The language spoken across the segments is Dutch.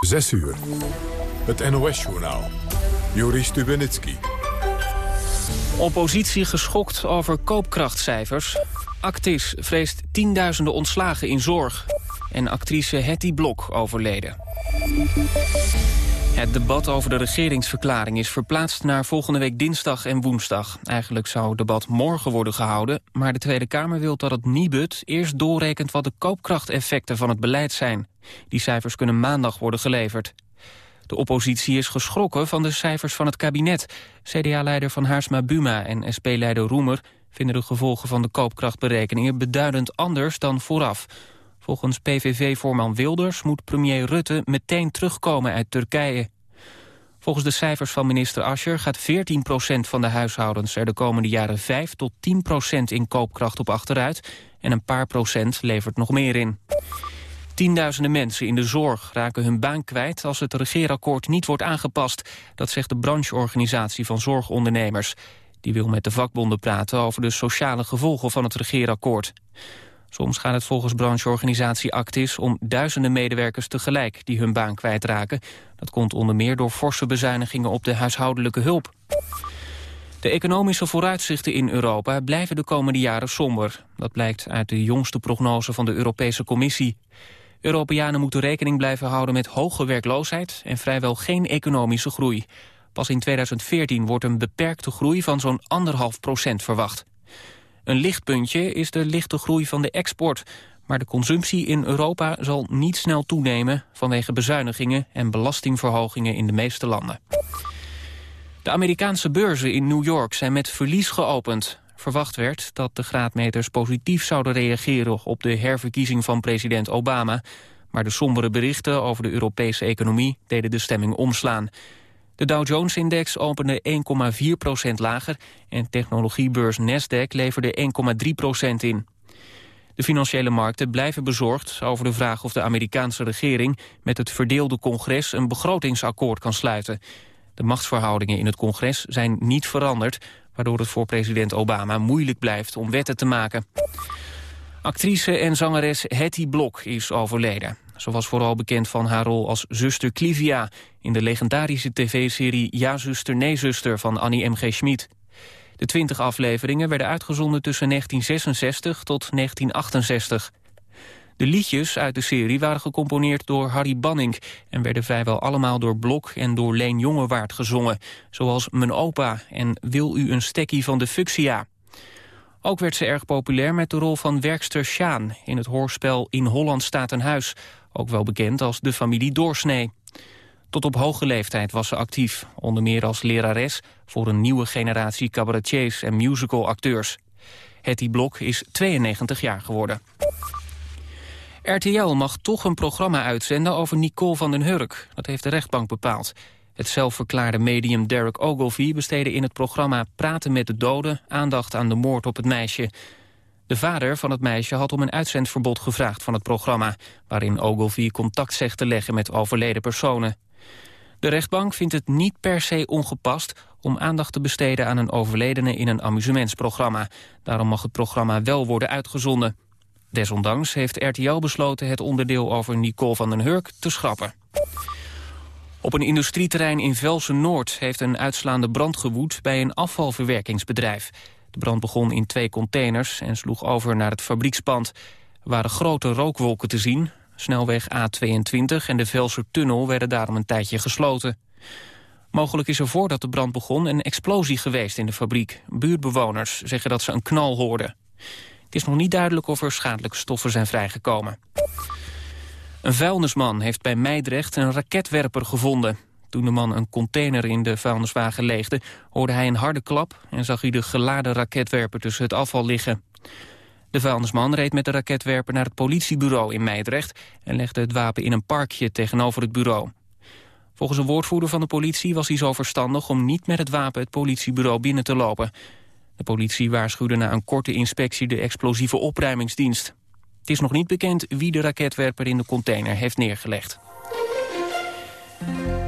6 uur. Het NOS-journaal. Joris Stubenitski. Oppositie geschokt over koopkrachtcijfers. Actis vreest tienduizenden ontslagen in zorg. En actrice Hetty Blok overleden. Het debat over de regeringsverklaring is verplaatst naar volgende week dinsdag en woensdag. Eigenlijk zou het debat morgen worden gehouden, maar de Tweede Kamer wil dat het Nibud eerst doorrekent wat de koopkrachteffecten van het beleid zijn. Die cijfers kunnen maandag worden geleverd. De oppositie is geschrokken van de cijfers van het kabinet. CDA-leider Van Haarsma Buma en SP-leider Roemer vinden de gevolgen van de koopkrachtberekeningen beduidend anders dan vooraf. Volgens PVV-voorman Wilders moet premier Rutte meteen terugkomen uit Turkije. Volgens de cijfers van minister Ascher gaat 14% van de huishoudens er de komende jaren 5 tot 10% in koopkracht op achteruit en een paar procent levert nog meer in. Tienduizenden mensen in de zorg raken hun baan kwijt als het regeerakkoord niet wordt aangepast. Dat zegt de brancheorganisatie van zorgondernemers. Die wil met de vakbonden praten over de sociale gevolgen van het regeerakkoord. Soms gaat het volgens brancheorganisatie Actis om duizenden medewerkers tegelijk die hun baan kwijtraken. Dat komt onder meer door forse bezuinigingen op de huishoudelijke hulp. De economische vooruitzichten in Europa blijven de komende jaren somber. Dat blijkt uit de jongste prognose van de Europese Commissie. Europeanen moeten rekening blijven houden met hoge werkloosheid en vrijwel geen economische groei. Pas in 2014 wordt een beperkte groei van zo'n anderhalf procent verwacht. Een lichtpuntje is de lichte groei van de export. Maar de consumptie in Europa zal niet snel toenemen... vanwege bezuinigingen en belastingverhogingen in de meeste landen. De Amerikaanse beurzen in New York zijn met verlies geopend. Verwacht werd dat de graadmeters positief zouden reageren... op de herverkiezing van president Obama. Maar de sombere berichten over de Europese economie... deden de stemming omslaan. De Dow Jones-index opende 1,4% lager... en technologiebeurs Nasdaq leverde 1,3% in. De financiële markten blijven bezorgd over de vraag of de Amerikaanse regering... met het verdeelde congres een begrotingsakkoord kan sluiten. De machtsverhoudingen in het congres zijn niet veranderd... waardoor het voor president Obama moeilijk blijft om wetten te maken. Actrice en zangeres Hetty Blok is overleden. Ze was vooral bekend van haar rol als zuster Clivia... in de legendarische tv-serie Ja, zuster, nee, zuster van Annie M.G. Schmid. De twintig afleveringen werden uitgezonden tussen 1966 tot 1968. De liedjes uit de serie waren gecomponeerd door Harry Banning... en werden vrijwel allemaal door Blok en door Leen Jongewaard gezongen. Zoals Mijn opa en Wil u een stekkie van de fuchsia. Ook werd ze erg populair met de rol van werkster Sjaan... in het hoorspel In Holland staat een huis ook wel bekend als de familie Doorsnee. Tot op hoge leeftijd was ze actief, onder meer als lerares... voor een nieuwe generatie cabaretiers en musicalacteurs. Hetty Blok is 92 jaar geworden. RTL mag toch een programma uitzenden over Nicole van den Hurk. Dat heeft de rechtbank bepaald. Het zelfverklaarde medium Derek Ogilvie besteedde in het programma Praten met de Doden... aandacht aan de moord op het meisje. De vader van het meisje had om een uitzendverbod gevraagd van het programma... waarin Ogilvie contact zegt te leggen met overleden personen. De rechtbank vindt het niet per se ongepast om aandacht te besteden aan een overledene in een amusementsprogramma. Daarom mag het programma wel worden uitgezonden. Desondanks heeft RTL besloten het onderdeel over Nicole van den Hurk te schrappen. Op een industrieterrein in Velsen-Noord heeft een uitslaande brand gewoed bij een afvalverwerkingsbedrijf. De brand begon in twee containers en sloeg over naar het fabriekspand. Er waren grote rookwolken te zien. Snelweg A22 en de Velsertunnel werden daarom een tijdje gesloten. Mogelijk is er voordat de brand begon een explosie geweest in de fabriek. Buurtbewoners zeggen dat ze een knal hoorden. Het is nog niet duidelijk of er schadelijke stoffen zijn vrijgekomen. Een vuilnisman heeft bij Meidrecht een raketwerper gevonden. Toen de man een container in de vuilniswagen leegde... hoorde hij een harde klap en zag hij de geladen raketwerper tussen het afval liggen. De vuilnisman reed met de raketwerper naar het politiebureau in Meidrecht... en legde het wapen in een parkje tegenover het bureau. Volgens een woordvoerder van de politie was hij zo verstandig... om niet met het wapen het politiebureau binnen te lopen. De politie waarschuwde na een korte inspectie de explosieve opruimingsdienst. Het is nog niet bekend wie de raketwerper in de container heeft neergelegd.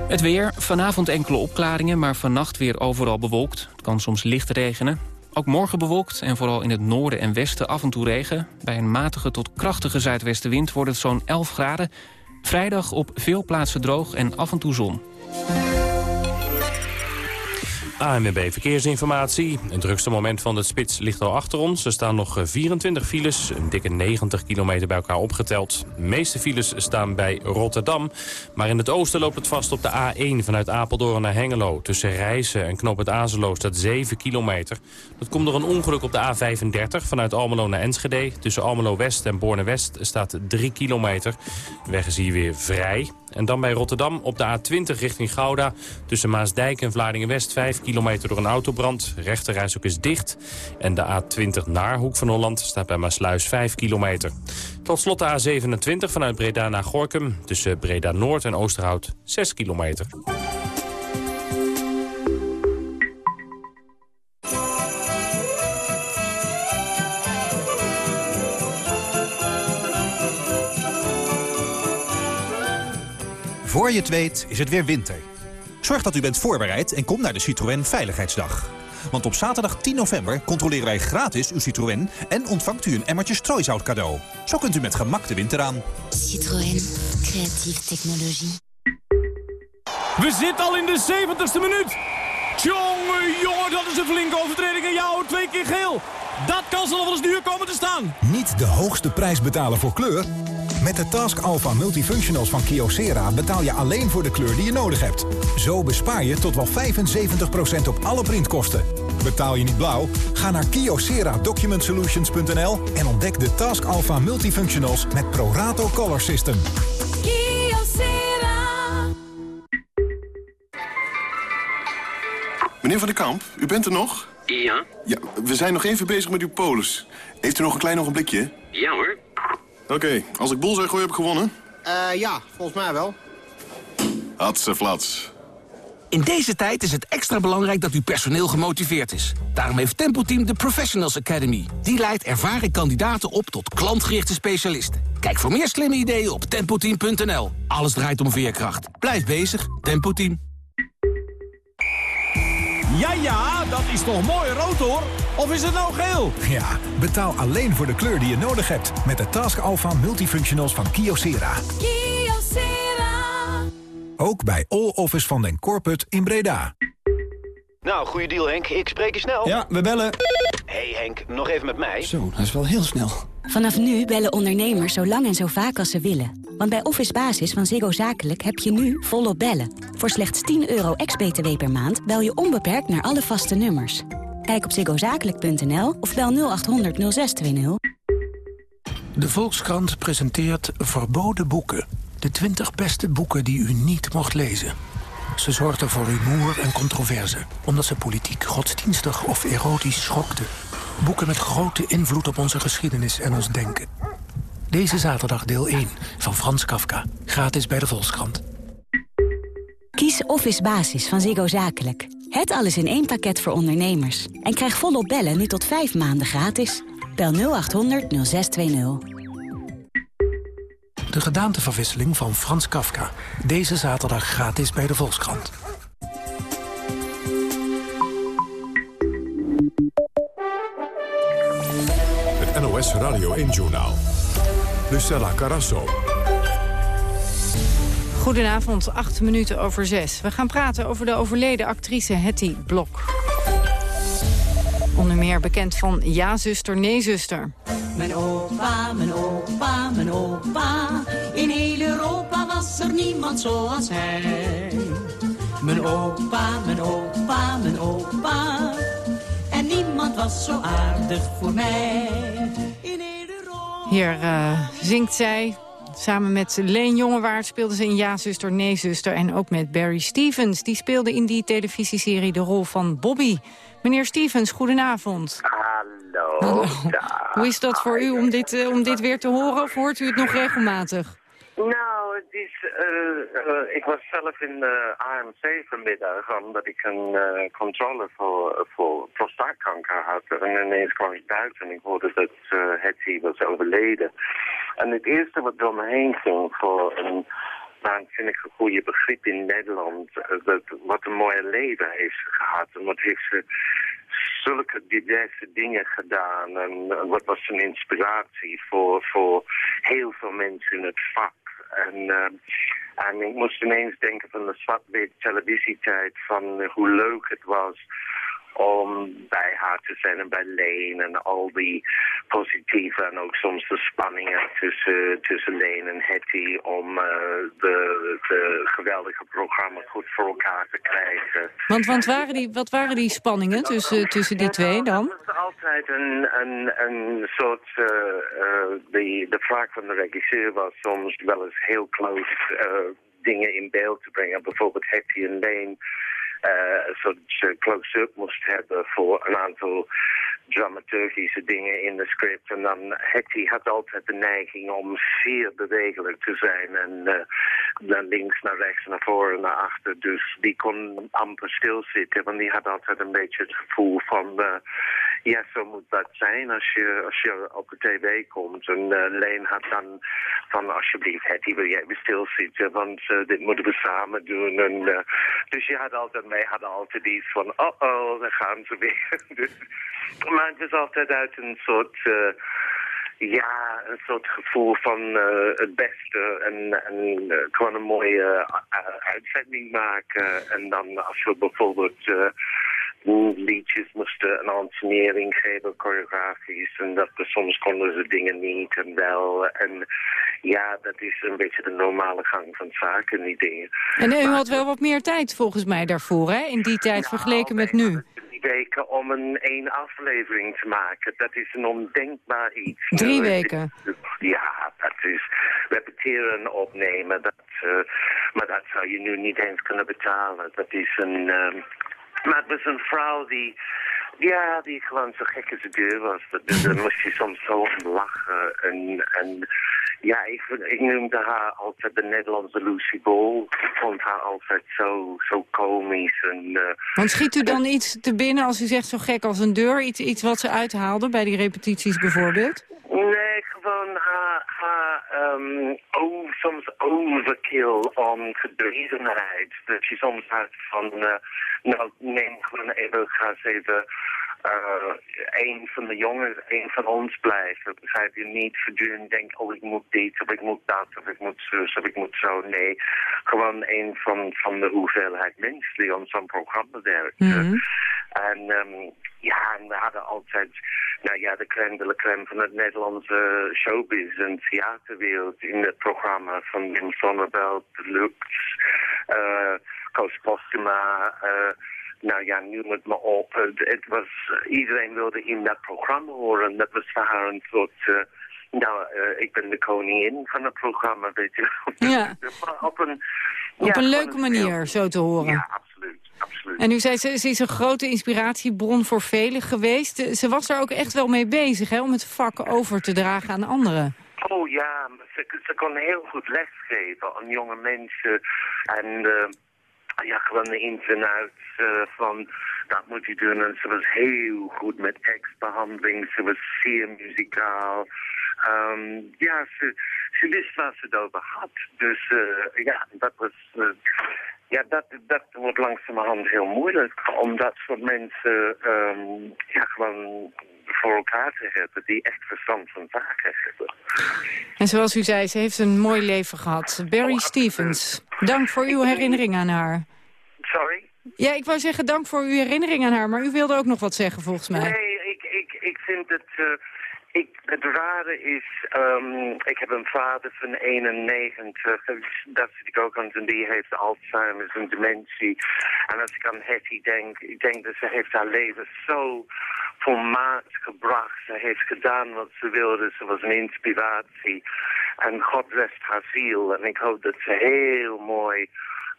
Het weer, vanavond enkele opklaringen, maar vannacht weer overal bewolkt. Het kan soms licht regenen. Ook morgen bewolkt en vooral in het noorden en westen af en toe regen. Bij een matige tot krachtige zuidwestenwind wordt het zo'n 11 graden. Vrijdag op veel plaatsen droog en af en toe zon. ANWB Verkeersinformatie. Het drukste moment van de spits ligt al achter ons. Er staan nog 24 files, een dikke 90 kilometer bij elkaar opgeteld. De meeste files staan bij Rotterdam. Maar in het oosten loopt het vast op de A1 vanuit Apeldoorn naar Hengelo. Tussen Rijssen en Knoop het Azelo staat 7 kilometer. Dat komt door een ongeluk op de A35 vanuit Almelo naar Enschede. Tussen Almelo West en Borne West staat 3 kilometer. De weg is hier weer vrij. En dan bij Rotterdam op de A20 richting Gouda. Tussen Maasdijk en Vlaardingen-West 5 kilometer door een autobrand. Rechterreis is dicht. En de A20 naar Hoek van Holland staat bij Maasluis 5 kilometer. Tot slot de A27 vanuit Breda naar Gorkum. Tussen Breda Noord en Oosterhout 6 kilometer. Voor je het weet is het weer winter. Zorg dat u bent voorbereid en kom naar de Citroën Veiligheidsdag. Want op zaterdag 10 november controleren wij gratis uw Citroën... en ontvangt u een emmertje strooisout cadeau. Zo kunt u met gemak de winter aan. Citroën. Creatieve technologie. We zitten al in de 70ste minuut. Tjonge, jongen, dat is een flinke overtreding. En jou twee keer geel. Dat kan ze nog wel eens duur komen te staan. Niet de hoogste prijs betalen voor kleur... Met de Task Alpha Multifunctionals van Kyocera betaal je alleen voor de kleur die je nodig hebt. Zo bespaar je tot wel 75% op alle printkosten. Betaal je niet blauw? Ga naar kyocera-document-solutions.nl en ontdek de Task Alpha Multifunctionals met Prorato Color System. Kyocera. Meneer Van der Kamp, u bent er nog? Ja? Ja, we zijn nog even bezig met uw polis. Heeft u nog een klein ogenblikje? Ja hoor. Oké, als ik bol zeg gooi, heb ik gewonnen? Eh ja, volgens mij wel. Hadse flats. In deze tijd is het extra belangrijk dat uw personeel gemotiveerd is. Daarom heeft Tempo Team de Professionals Academy. Die leidt ervaren kandidaten op tot klantgerichte specialisten. Kijk voor meer slimme ideeën op tempoteam.nl. Alles draait om veerkracht. Blijf bezig, Tempo Team. Ja, ja, dat is toch mooi rood hoor. Of is het nou geel? Ja, betaal alleen voor de kleur die je nodig hebt. Met de Task Alpha Multifunctionals van Kyocera. Kyocera. Ook bij All Office van den Corput in Breda. Nou, goede deal Henk. Ik spreek je snel. Ja, we bellen. hey Henk, nog even met mij. Zo, dat is wel heel snel. Vanaf nu bellen ondernemers zo lang en zo vaak als ze willen. Want bij Office Basis van Ziggo Zakelijk heb je nu volop bellen. Voor slechts 10 euro ex-BTW per maand bel je onbeperkt naar alle vaste nummers. Kijk op ziggozakelijk.nl of bel 0800 0620. De Volkskrant presenteert Verboden Boeken. De 20 beste boeken die u niet mocht lezen. Ze zorgden voor rumoer en controverse, omdat ze politiek, godsdienstig of erotisch schokten. Boeken met grote invloed op onze geschiedenis en ons denken. Deze zaterdag deel 1 van Frans Kafka. Gratis bij de Volkskrant. Kies Office Basis van Ziggo Zakelijk. Het alles in één pakket voor ondernemers. En krijg volop bellen nu tot 5 maanden gratis. Bel 0800 0620. De gedaanteverwisseling van Frans Kafka. Deze zaterdag gratis bij de Volkskrant. Het NOS Radio 1-journaal. Lucella Carasso. Goedenavond, acht minuten over zes. We gaan praten over de overleden actrice Hetty Blok. Onder meer bekend van Ja, zuster, nee, zuster. Mijn opa, mijn opa, mijn opa. Was er niemand zoals hij. Mijn opa, mijn opa, mijn opa. En niemand was zo aardig voor mij. In. Hier uh, zingt zij. Samen met Leen Jongewaard speelde ze in Ja, zuster, nee, zuster. En ook met Barry Stevens. Die speelde in die televisieserie de rol van Bobby. Meneer Stevens, goedenavond. Hallo. Hallo. Hoe is dat voor u om dit, uh, om dit weer te horen of hoort u het nog regelmatig? Nou, het is, uh, uh, ik was zelf in de AMC vanmiddag omdat ik een controle voor, voor prostaatkanker had. En ineens kwam ik thuis en ik hoorde dat Hetty was overleden. En het eerste wat door me heen ging voor een waanzinnig goede begrip in Nederland. Dat, wat een mooie leven heeft ze gehad. En wat heeft ze zulke diverse dingen gedaan. En wat was een inspiratie voor, voor heel veel mensen in het vak. En, en ik moest ineens denken van de zwart-wit televisietijd, van hoe leuk het was om bij haar te zijn en bij Leen en al die positieve en ook soms de spanningen tussen, tussen Leen en Hetty om uh, de, de geweldige programma goed voor elkaar te krijgen. Want, want waren die, wat waren die spanningen tussen, tussen die twee dan? Het is altijd een, een, een soort, uh, uh, de, de vraag van de regisseur was soms wel eens heel close dingen in beeld te brengen. Bijvoorbeeld Hetty en Leen een soort close-up moest hebben voor een aantal dramaturgische dingen in de script. En dan Hetty had altijd de neiging om zeer bewegelijk te zijn. En uh, naar links, naar rechts, naar voren, naar achter. Dus die kon amper stilzitten. Want die had altijd een beetje het gevoel van... Uh, ja, zo moet dat zijn als je, als je op de tv komt. En uh, Leen had dan van alsjeblieft Hetty, wil jij weer stilzitten? Want uh, dit moeten we samen doen. En, uh, dus je had altijd, wij hadden altijd iets van, oh oh, daar gaan ze weer. dus, maar het is altijd uit een soort... Ja, een soort gevoel van uh, het beste en, en gewoon een mooie uh, uitzending maken. En dan als we bijvoorbeeld liedjes moesten een ansenering geven, choreografisch. En dat soms konden ze dingen niet en wel. En ja, dat is een beetje de normale gang van zaken, die dingen. En u had wel wat meer tijd volgens mij daarvoor, hè? In die tijd nou, vergeleken met nu weken om een één aflevering te maken. Dat is een ondenkbaar iets. Drie weken? Ja, dat is repeteren en opnemen. Dat, uh, maar dat zou je nu niet eens kunnen betalen. Dat is een... Uh, maar het was een vrouw die... Ja, die gewoon zo gek als de deur was. Dus dan moest je soms zo lachen. En, en ja, ik, ik noemde haar altijd de Nederlandse Lucy Ball. Ik vond haar altijd zo, zo komisch. En, uh, Want schiet u dan iets te binnen als u zegt zo gek als een deur? Iets, iets wat ze uithaalde bij die repetities bijvoorbeeld? Nee, gewoon haar um, oh, soms overkill om gedrevenheid. Dat je soms had van, uh, nou neem gewoon even, ga eens even uh, een van de jongens, een van ons blijven. Begrijp je niet voortdurend denk, oh ik moet dit, of ik moet dat, of ik moet zus, of ik moet zo. Nee, gewoon een van, van de hoeveelheid mensen die aan zo'n programma werken. Mm -hmm. En um, ja, en we hadden altijd, nou ja, de crème de la crème van het Nederlandse showbiz en theaterwereld in het programma van Wim Sonneveld, Lux, uh, Koos Postuma, uh, nou ja, noem het maar op. Het was, iedereen wilde in dat programma horen. Dat was voor haar een soort... Uh, nou, uh, ik ben de koningin van het programma, weet je. Ja. op een, op een leuke manier, een, zo te horen. Ja, absoluut. Absoluut. En u zei, ze, ze is een grote inspiratiebron voor velen geweest. Ze was er ook echt wel mee bezig, hè, om het vak over te dragen aan anderen. Oh ja, ze, ze kon heel goed lesgeven aan jonge mensen. En... Uh, ja, gewoon de ins en outs uh, van dat moet je doen. En ze was heel goed met tekstbehandeling. Ze was zeer muzikaal. Um, ja, ze, ze wist waar ze het over had. Dus uh, ja, dat was... Ja, dat, dat wordt langzamerhand heel moeilijk. Om dat soort mensen um, ja, gewoon voor elkaar te hebben die echt verstand van zaken hebben. En zoals u zei, ze heeft een mooi leven gehad. Barry oh, Stevens, dank voor uw herinnering aan haar. Sorry? Ja, ik wou zeggen dank voor uw herinnering aan haar, maar u wilde ook nog wat zeggen volgens mij. Nee, ik, ik, ik vind het... Uh, ik, het rare is, um, ik heb een vader van 91, dat zit ik ook aan en die heeft Alzheimer's en dementie. En als ik aan Hetty denk, ik denk dat ze heeft haar leven zo volmaakt gebracht. Ze heeft gedaan wat ze wilde, ze was een inspiratie. En God rest haar ziel. En ik hoop dat ze heel mooi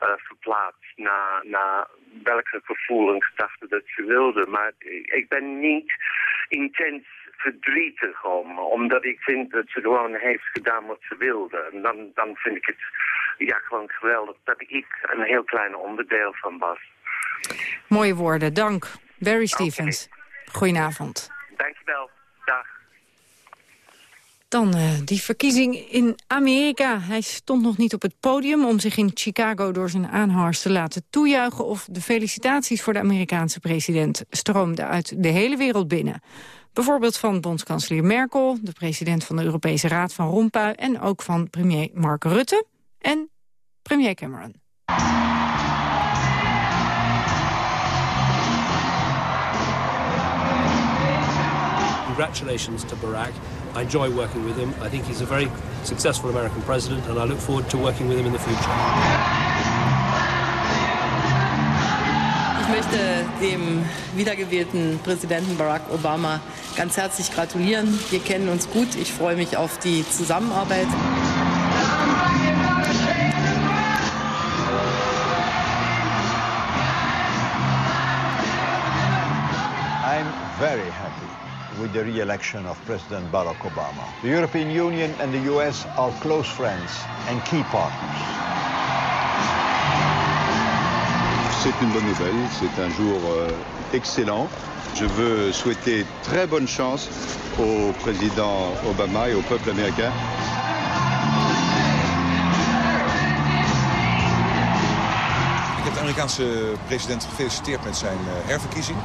uh, verplaatst naar, naar welke gevoel en dat ze wilde. Maar ik ben niet intens verdrietig om, omdat ik vind dat ze gewoon heeft gedaan wat ze wilde. En dan, dan vind ik het ja, gewoon geweldig dat ik een heel klein onderdeel van was. Mooie woorden, dank. Barry Stevens. Okay. Goedenavond. Dankjewel. Dag. Dan uh, die verkiezing in Amerika. Hij stond nog niet op het podium om zich in Chicago door zijn aanhangers te laten toejuichen... of de felicitaties voor de Amerikaanse president stroomden uit de hele wereld binnen. Bijvoorbeeld van bondskanselier Merkel, de president van de Europese Raad van Rompuy... en ook van premier Mark Rutte en premier Cameron. Congratulations to Barack. I enjoy working with him. I think he's a very successful American president, and I look forward to working with him in the future. Ich möchte dem wiedergewählten Präsidenten Barack Obama ganz herzlich gratulieren. Wir kennen uns gut. Ich freue mich auf die Zusammenarbeit. I'm very happy with the re-election of President Barack Obama. The European Union and the US are close friends and key partners. C'est une c'est un jour euh, excellent. Je veux souhaiter très bonne chance au président Obama et au peuple américain. Ik heb de Amerikaanse president gefeliciteerd met zijn uh, herverkiezing.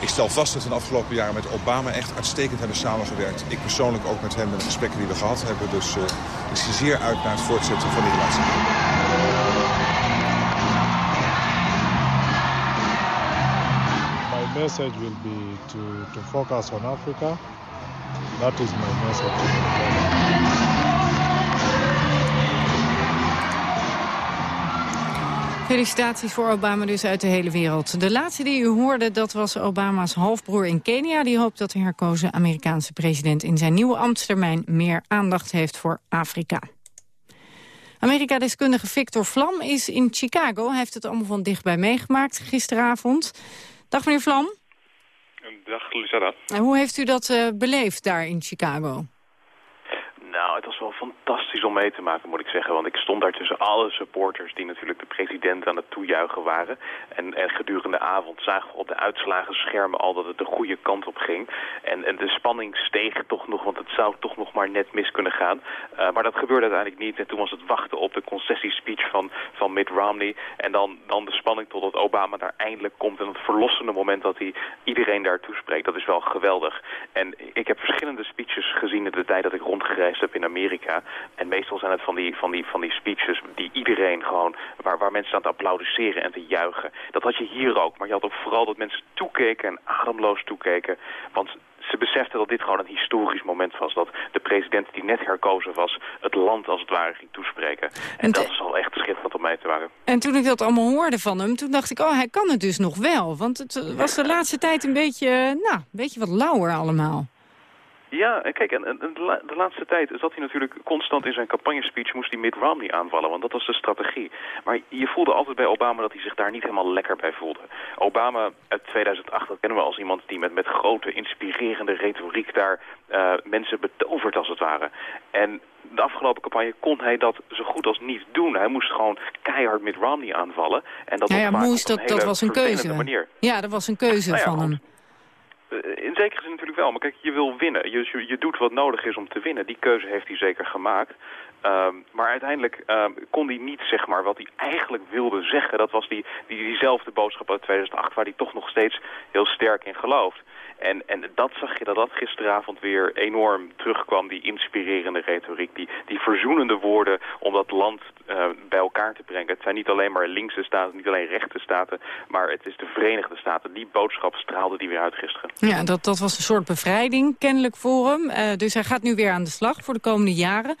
Ik stel vast dat we de afgelopen jaren met Obama echt uitstekend hebben samengewerkt. Ik persoonlijk ook met hem in de gesprekken die we gehad hebben. Dus uh, ik zie zeer uit naar het voortzetten van die relatie. Message will be to, to focus on Africa. That is my message. Felicitaties voor Obama dus uit de hele wereld. De laatste die u hoorde, dat was Obama's halfbroer in Kenia. Die hoopt dat de herkozen Amerikaanse president in zijn nieuwe ambtstermijn meer aandacht heeft voor Afrika. Amerika-deskundige Victor Vlam is in Chicago. Hij heeft het allemaal van dichtbij meegemaakt gisteravond. Dag meneer Vlam. Dag Lucetta. En hoe heeft u dat uh, beleefd daar in Chicago? Nou, het was wel fantastisch om mee te maken, moet ik zeggen. Want ik stond daar tussen alle supporters die natuurlijk de president aan het toejuichen waren. En, en gedurende de avond zagen we op de uitslagen schermen al dat het de goede kant op ging. En, en de spanning steeg toch nog, want het zou toch nog maar net mis kunnen gaan. Uh, maar dat gebeurde uiteindelijk niet. En toen was het wachten op de concessiespeech van, van Mitt Romney. En dan, dan de spanning totdat Obama daar eindelijk komt. En het verlossende moment dat hij iedereen daar toespreekt. Dat is wel geweldig. En ik heb verschillende speeches gezien in de tijd dat ik rondgereisd heb in Amerika. En meestal zijn het van die, van die, van die speeches die iedereen gewoon, waar, waar mensen aan te applaudisseren en te juichen. Dat had je hier ook, maar je had ook vooral dat mensen toekeken en ademloos toekeken. Want ze beseften dat dit gewoon een historisch moment was. Dat de president die net herkozen was, het land als het ware ging toespreken. En, en dat is al echt schitterend om mee te maken. En toen ik dat allemaal hoorde van hem, toen dacht ik, oh, hij kan het dus nog wel. Want het was de laatste tijd een beetje, nou, een beetje wat lauwer allemaal. Ja, kijk, en, en de, laatste tijd zat hij natuurlijk constant in zijn campagnespeech... moest hij Mitt Romney aanvallen, want dat was de strategie. Maar je voelde altijd bij Obama dat hij zich daar niet helemaal lekker bij voelde. Obama uit 2008, dat kennen we als iemand die met, met grote, inspirerende retoriek... daar uh, mensen betovert, als het ware. En de afgelopen campagne kon hij dat zo goed als niet doen. Hij moest gewoon keihard Mitt Romney aanvallen. En dat ja, ja moest, dat, dat was een keuze. Manier. Ja, dat was een keuze nou ja, van hem. Eh, in zekere zin natuurlijk wel, maar kijk, je wil winnen. Je, je, doet wat nodig is om te winnen. Die keuze heeft hij zeker gemaakt. Um, maar uiteindelijk um, kon hij niet, zeg maar, wat hij eigenlijk wilde zeggen. Dat was die, die, diezelfde boodschap uit 2008, waar hij toch nog steeds heel sterk in gelooft. En, en dat zag je dat dat gisteravond weer enorm terugkwam, die inspirerende retoriek, die, die verzoenende woorden om dat land uh, bij elkaar te brengen. Het zijn niet alleen maar linkse staten, niet alleen rechte staten, maar het is de Verenigde Staten. Die boodschap straalde die weer uit gisteren. Ja, dat, dat was een soort bevrijding kennelijk voor hem. Uh, dus hij gaat nu weer aan de slag voor de komende jaren.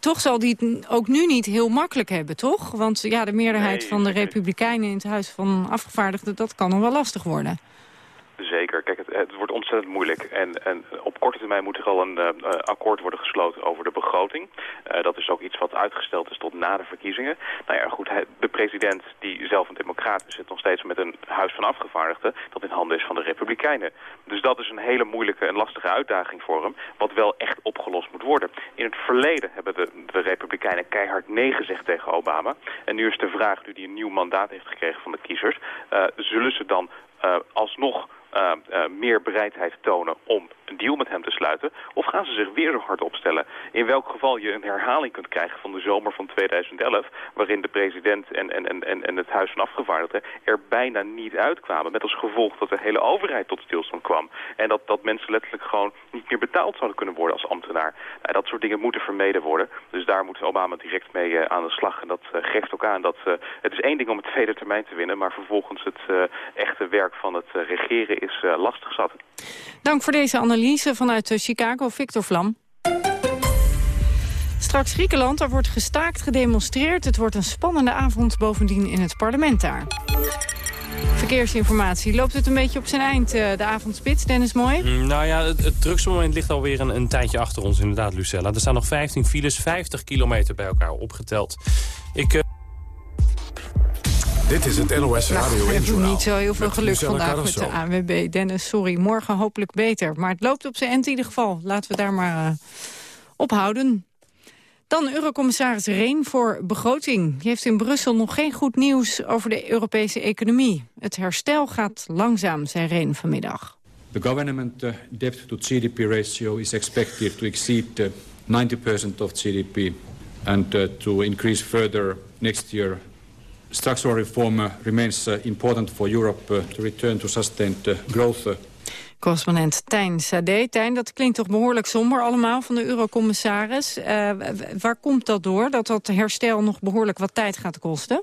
Toch zal hij het ook nu niet heel makkelijk hebben, toch? Want ja, de meerderheid nee, van de Republikeinen in het Huis van Afgevaardigden... dat kan nog wel lastig worden. Kijk, het, wordt ontzettend moeilijk. En, en, op korte termijn moet er al een uh, akkoord worden gesloten over de begroting. Uh, dat is ook iets wat uitgesteld is tot na de verkiezingen. Nou ja, goed, de president, die zelf een democraat is, zit nog steeds met een huis van afgevaardigden... dat in handen is van de Republikeinen. Dus dat is een hele moeilijke en lastige uitdaging voor hem... wat wel echt opgelost moet worden. In het verleden hebben de, de Republikeinen keihard nee gezegd tegen Obama. En nu is de vraag, nu hij een nieuw mandaat heeft gekregen van de kiezers... zullen ze dan alsnog uh, uh, meer bereidheid tonen om een deal met hem te sluiten? Of gaan ze zich weer zo hard opstellen? In welk geval je een herhaling kunt krijgen van de zomer van 2011... waarin de president en, en, en, en het Huis van Afgevaardigden er bijna niet uitkwamen. Met als gevolg dat de hele overheid tot stilstand kwam. En dat, dat mensen letterlijk gewoon niet meer betaald zouden kunnen worden als ambtenaar. Nou, dat soort dingen moeten vermeden worden. Dus daar moet Obama direct mee uh, aan de slag. En dat geeft ook aan dat het is één ding om het tweede termijn te winnen... maar vervolgens het echte werk van het regeren is lastig zat. Dank voor deze analyse vanuit Chicago, Victor Vlam. Straks Griekenland, daar wordt gestaakt gedemonstreerd. Het wordt een spannende avond bovendien in het parlement daar. Verkeersinformatie. Loopt het een beetje op zijn eind, de avondspits, Dennis Mooi? Mm, nou ja, het, het drukste moment ligt alweer een, een tijdje achter ons, inderdaad, Lucella. Er staan nog 15 files, 50 kilometer bij elkaar opgeteld. Ik... Uh... Dit is het NOS Radio nou, 1 We hebben niet zo heel veel geluk vandaag met de ANWB. Dennis, sorry, morgen hopelijk beter. Maar het loopt op zijn eind in ieder geval. Laten we daar maar uh, ophouden. Dan Eurocommissaris Reen voor begroting. Die heeft in Brussel nog geen goed nieuws over de Europese economie. Het herstel gaat langzaam, zei Reen vanmiddag. The government uh, debt to GDP ratio is expected to exceed uh, 90% of GDP and uh, to increase further next year. Structural reform remains uh, important for Europe uh, to return to sustained uh, growth. Correspondent Tijn Sade. Tijn, dat klinkt toch behoorlijk somber allemaal van de eurocommissaris. Uh, waar komt dat door, dat dat herstel nog behoorlijk wat tijd gaat kosten?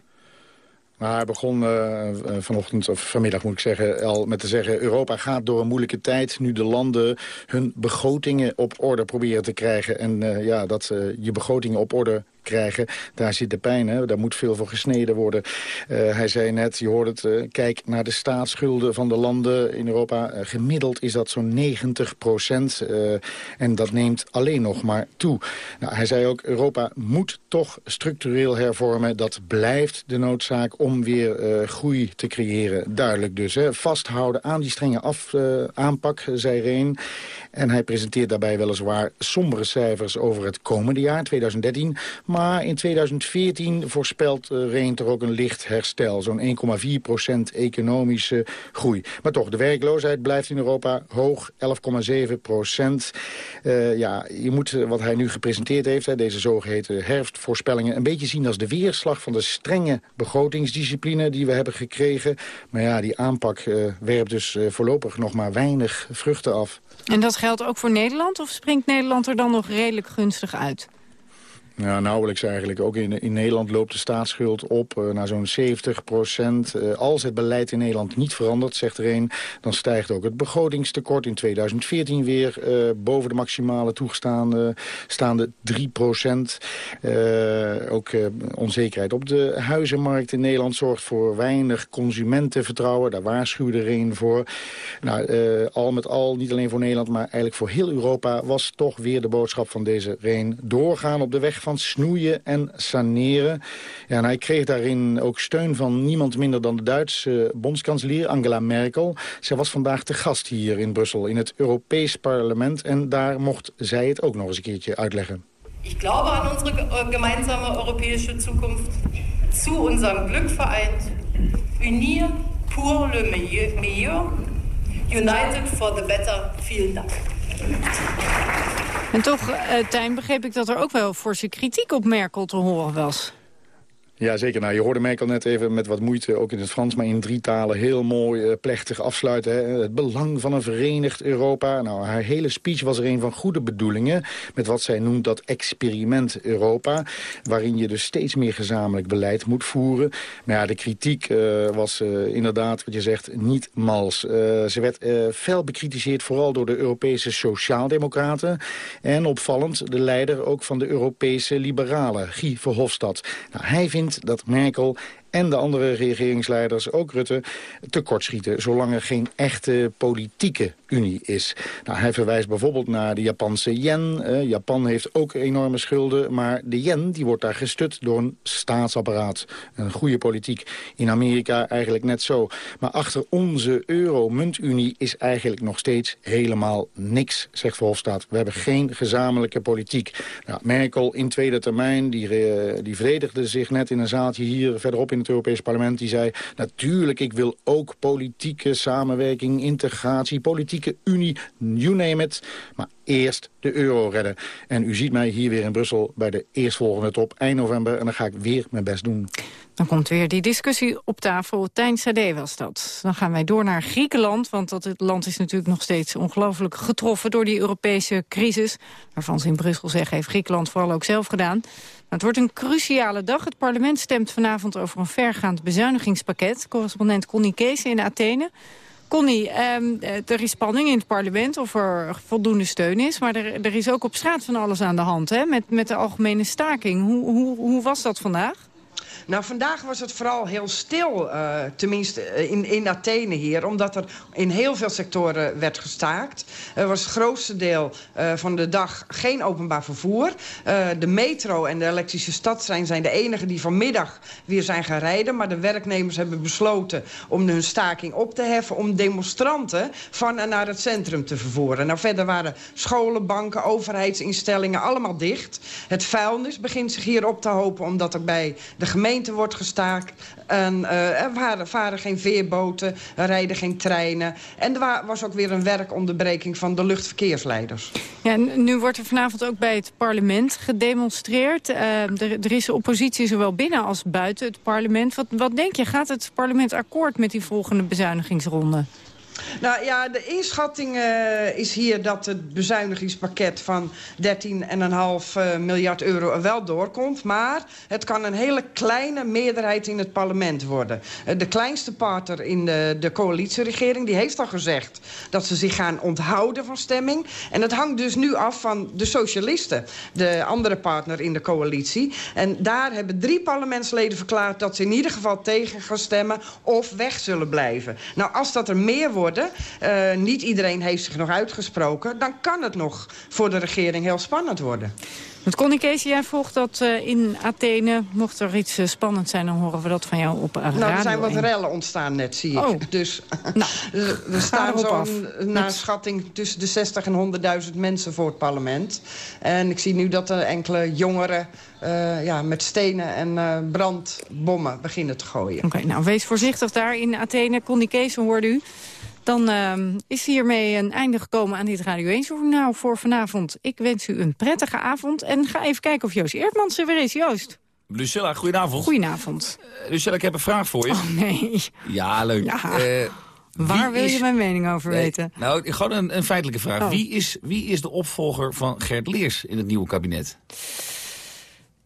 Nou, hij begon uh, vanochtend, of vanmiddag moet ik zeggen, al met te zeggen... Europa gaat door een moeilijke tijd nu de landen hun begrotingen op orde proberen te krijgen. En uh, ja, dat uh, je begrotingen op orde krijgen. Daar zit de pijn, hè? daar moet veel voor gesneden worden. Uh, hij zei net, je hoort het, uh, kijk naar de staatsschulden van de landen in Europa. Uh, gemiddeld is dat zo'n 90 procent. en dat neemt alleen nog maar toe. Nou, hij zei ook, Europa moet toch structureel hervormen. Dat blijft de noodzaak om weer groei te creëren. Duidelijk dus. Hè? Vasthouden aan die strenge af, aanpak, zei Reen. En hij presenteert daarbij weliswaar sombere cijfers over het komende jaar, 2013... Maar in 2014 voorspelt uh, Reen er ook een licht herstel. Zo'n 1,4 procent economische groei. Maar toch, de werkloosheid blijft in Europa hoog, 11,7 procent. Uh, ja, je moet uh, wat hij nu gepresenteerd heeft, hè, deze zogeheten herfstvoorspellingen... een beetje zien als de weerslag van de strenge begrotingsdiscipline die we hebben gekregen. Maar ja, die aanpak werpt dus voorlopig nog maar weinig vruchten af. En dat geldt ook voor Nederland? Of springt Nederland er dan nog redelijk gunstig uit? Ja, nauwelijks eigenlijk. Ook in, in Nederland loopt de staatsschuld op uh, naar zo'n 70 procent. Uh, als het beleid in Nederland niet verandert, zegt er een... dan stijgt ook het begrotingstekort in 2014 weer uh, boven de maximale toegestaande staande 3 procent. ook onzekerheid op de huizenmarkt in Nederland zorgt voor weinig consumentenvertrouwen. Daar waarschuwde er voor. Nou, al met al, niet alleen voor Nederland, maar eigenlijk voor heel Europa... was toch weer de boodschap van deze Reen doorgaan op de weg van snoeien en saneren. Ja, en hij kreeg daarin ook steun van niemand minder dan de Duitse bondskanselier Angela Merkel. Zij was vandaag te gast hier in Brussel in het Europees Parlement. En daar mocht zij het ook nog eens een keertje uitleggen. Ik glaube aan onze gemeinsame Europese toekomst. Zu unserem Glück vereint. Unir pour le meilleur. United for the better. Vielen Dank. En toch, uh, Tijn, begreep ik dat er ook wel forse kritiek op Merkel te horen was. Ja, zeker. Nou, je hoorde Merkel net even met wat moeite, ook in het Frans... maar in drie talen heel mooi uh, plechtig afsluiten. Hè. Het belang van een verenigd Europa. Nou, haar hele speech was er een van goede bedoelingen... met wat zij noemt dat experiment Europa... waarin je dus steeds meer gezamenlijk beleid moet voeren. Maar ja, de kritiek uh, was uh, inderdaad, wat je zegt, niet mals. ze werd fel bekritiseerd, vooral door de Europese Sociaaldemocraten. En opvallend, de leider ook van de Europese Liberalen, Guy Verhofstadt. Nou, hij vindt dat Merkel en de andere regeringsleiders, ook Rutte, tekortschieten... zolang er geen echte politieke unie is. Nou, hij verwijst bijvoorbeeld naar de Japanse yen. Eh, Japan heeft ook enorme schulden, maar de yen die wordt daar gestut door een staatsapparaat. Een goede politiek. In Amerika eigenlijk net zo. Maar achter onze euro-muntunie is eigenlijk nog steeds helemaal niks, zegt Verhofstadt. We hebben geen gezamenlijke politiek. Nou, Merkel in tweede termijn, die, uh, die verdedigde zich net in een zaaltje hier verderop in het Europese parlement. Die zei, natuurlijk, ik wil ook politieke samenwerking, integratie, politieke unie, you name it. Maar eerst de euro redden. En u ziet mij hier weer in Brussel bij de eerstvolgende top eind november. En dan ga ik weer mijn best doen. Dan komt weer die discussie op tafel. Tijn Sade was dat. Dan gaan wij door naar Griekenland, want dat het land is natuurlijk nog steeds ongelooflijk getroffen door die Europese crisis. Waarvan ze in Brussel zeggen, heeft Griekenland vooral ook zelf gedaan. Maar het wordt een cruciale dag. Het parlement stemt vanavond over een vergaand bezuinigingspakket. Correspondent Connie Kees in Athene. Connie, ehm, er is spanning in het parlement of er voldoende steun is. Maar er, er is ook op straat van alles aan de hand, hè? Met, met de algemene staking. Hoe, hoe, hoe was dat vandaag? Nou, vandaag was het vooral heel stil, uh, tenminste eh, in, in Athene hier... omdat er in heel veel sectoren werd gestaakt. Er was het grootste deel uh, van de dag geen openbaar vervoer. De metro en de elektrische stadstrein zijn de enige die vanmiddag weer zijn gaan rijden. Maar de werknemers hebben besloten om hun staking op te heffen... om demonstranten van en naar het centrum te vervoeren. Nou, verder waren scholen, banken, overheidsinstellingen allemaal dicht. Het vuilnis begint zich hier op te hopen... omdat er bij de gemeente wordt gestaakt. En, uh, er waren, varen geen veerboten, er rijden geen treinen. En er was ook weer een werkonderbreking van de luchtverkeersleiders. Ja, nu wordt er vanavond ook bij het parlement gedemonstreerd. Uh, er, er, is oppositie zowel binnen als buiten het parlement. Wat, wat denk je, gaat het parlement akkoord met die volgende bezuinigingsronde? Nou ja, de inschatting uh, is hier dat het bezuinigingspakket van 13,5 uh, miljard euro wel doorkomt. Maar het kan een hele kleine meerderheid in het parlement worden. Uh, de kleinste partner in de, de coalitieregering die heeft al gezegd dat ze zich gaan onthouden van stemming. En het hangt dus nu af van de socialisten, de andere partner in de coalitie. En daar hebben drie parlementsleden verklaard dat ze in ieder geval tegen gaan stemmen of weg zullen blijven. Nou, als dat er meer wordt uh, niet iedereen heeft zich nog uitgesproken... dan kan het nog voor de regering heel spannend worden. Met Connie Kees, jij volgt dat uh, in Athene. Mocht er iets uh, spannend zijn, dan horen we dat van jou op radio. Nou, er zijn wat rellen ontstaan net, zie ik. Oh. Dus nou, er staan zo'n, naar schatting, tussen de 60 en 100.000 mensen voor het parlement. En ik zie nu dat er enkele jongeren uh, ja, met stenen en brandbommen beginnen te gooien. Oké, okay, nou, wees voorzichtig daar in Athene. Connie Kees, hoorde u. Dan uh, is hiermee een einde gekomen aan dit Radio 1 journaal voor vanavond. Ik wens u een prettige avond en ga even kijken of Joost Eertmans er weer is. Joost. Lucella, goedenavond. Goedenavond. Uh, Lucella, ik heb een vraag voor je. Oh nee. Ja, leuk. Ja. Uh, Waar wil is... je mijn mening over nee, weten? Nou, gewoon een, een feitelijke vraag. Oh. Wie, is, wie is de opvolger van Gert Leers in het nieuwe kabinet?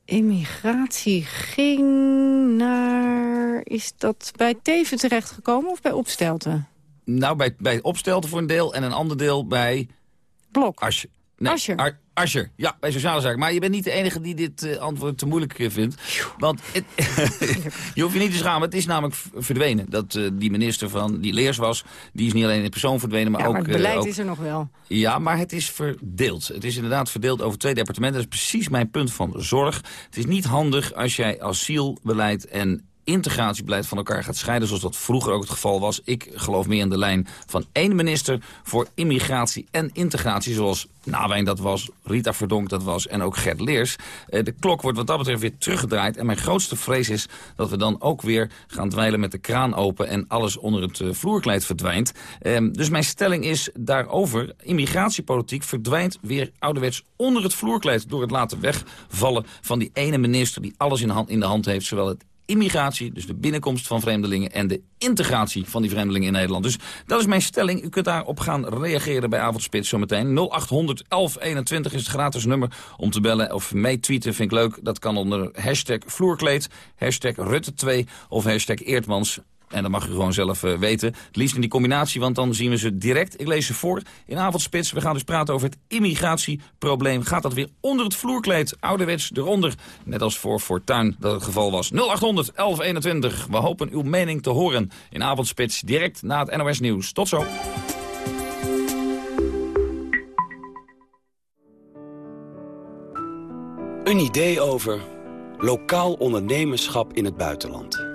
Immigratie ging naar... Is dat bij Teven terechtgekomen of bij Opstelten? Nou, bij, bij Opstelten voor een deel en een ander deel bij... Blok. Asje. Nee, Ascher. Ar Ascher, ja, bij sociale zaken. Maar je bent niet de enige die dit uh, antwoord te moeilijk uh, vindt. Want het, je hoeft je niet te schamen. Het is namelijk verdwenen. Dat uh, die minister van die leers was, die is niet alleen in persoon verdwenen, maar ja, ook... maar het beleid ook, is er nog wel. Ja, maar het is verdeeld. Het is inderdaad verdeeld over twee departementen. Dat is precies mijn punt van zorg. Het is niet handig als jij asielbeleid en integratiebeleid van elkaar gaat scheiden... zoals dat vroeger ook het geval was. Ik geloof meer in de lijn van één minister voor immigratie en integratie... zoals Nawijn dat was, Rita Verdonk dat was en ook Gert Leers. De klok wordt wat dat betreft weer teruggedraaid. En mijn grootste vrees is dat we dan ook weer gaan dweilen met de kraan open... en alles onder het vloerkleed verdwijnt. Dus mijn stelling is daarover... immigratiepolitiek verdwijnt weer ouderwets onder het vloerkleed... door het laten wegvallen van die ene minister die alles in de hand heeft... zowel het immigratie, dus de binnenkomst van vreemdelingen... en de integratie van die vreemdelingen in Nederland. Dus dat is mijn stelling. U kunt daarop gaan reageren bij Avondspits zometeen. 0800 1121 is het gratis nummer om te bellen of mee tweeten. Vind ik leuk. Dat kan onder hashtag vloerkleed, hashtag Rutte2 of hashtag Eertmans. En dat mag u gewoon zelf uh, weten. Het liefst in die combinatie, want dan zien we ze direct. Ik lees ze voor in Avondspits. We gaan dus praten over het immigratieprobleem. Gaat dat weer onder het vloerkleed, ouderwets eronder? Net als voor Fortuin dat het geval was. 0800 1121. We hopen uw mening te horen in Avondspits. Direct na het NOS Nieuws. Tot zo. Een idee over lokaal ondernemerschap in het buitenland.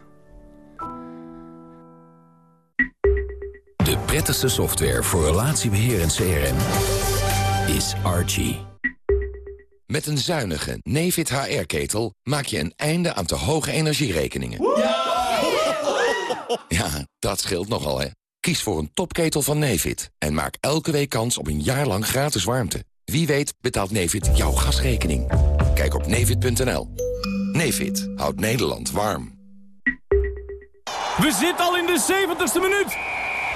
De prettigste software voor relatiebeheer en CRM is Archie. Met een zuinige Nefit HR-ketel maak je een einde aan te hoge energierekeningen. Ja, dat scheelt nogal, hè. Kies voor een topketel van Nefit en maak elke week kans op een jaar lang gratis warmte. Wie weet betaalt Nefit jouw gasrekening. Kijk op nefit.nl. Nefit houdt Nederland warm. We zitten al in de 70ste minuut.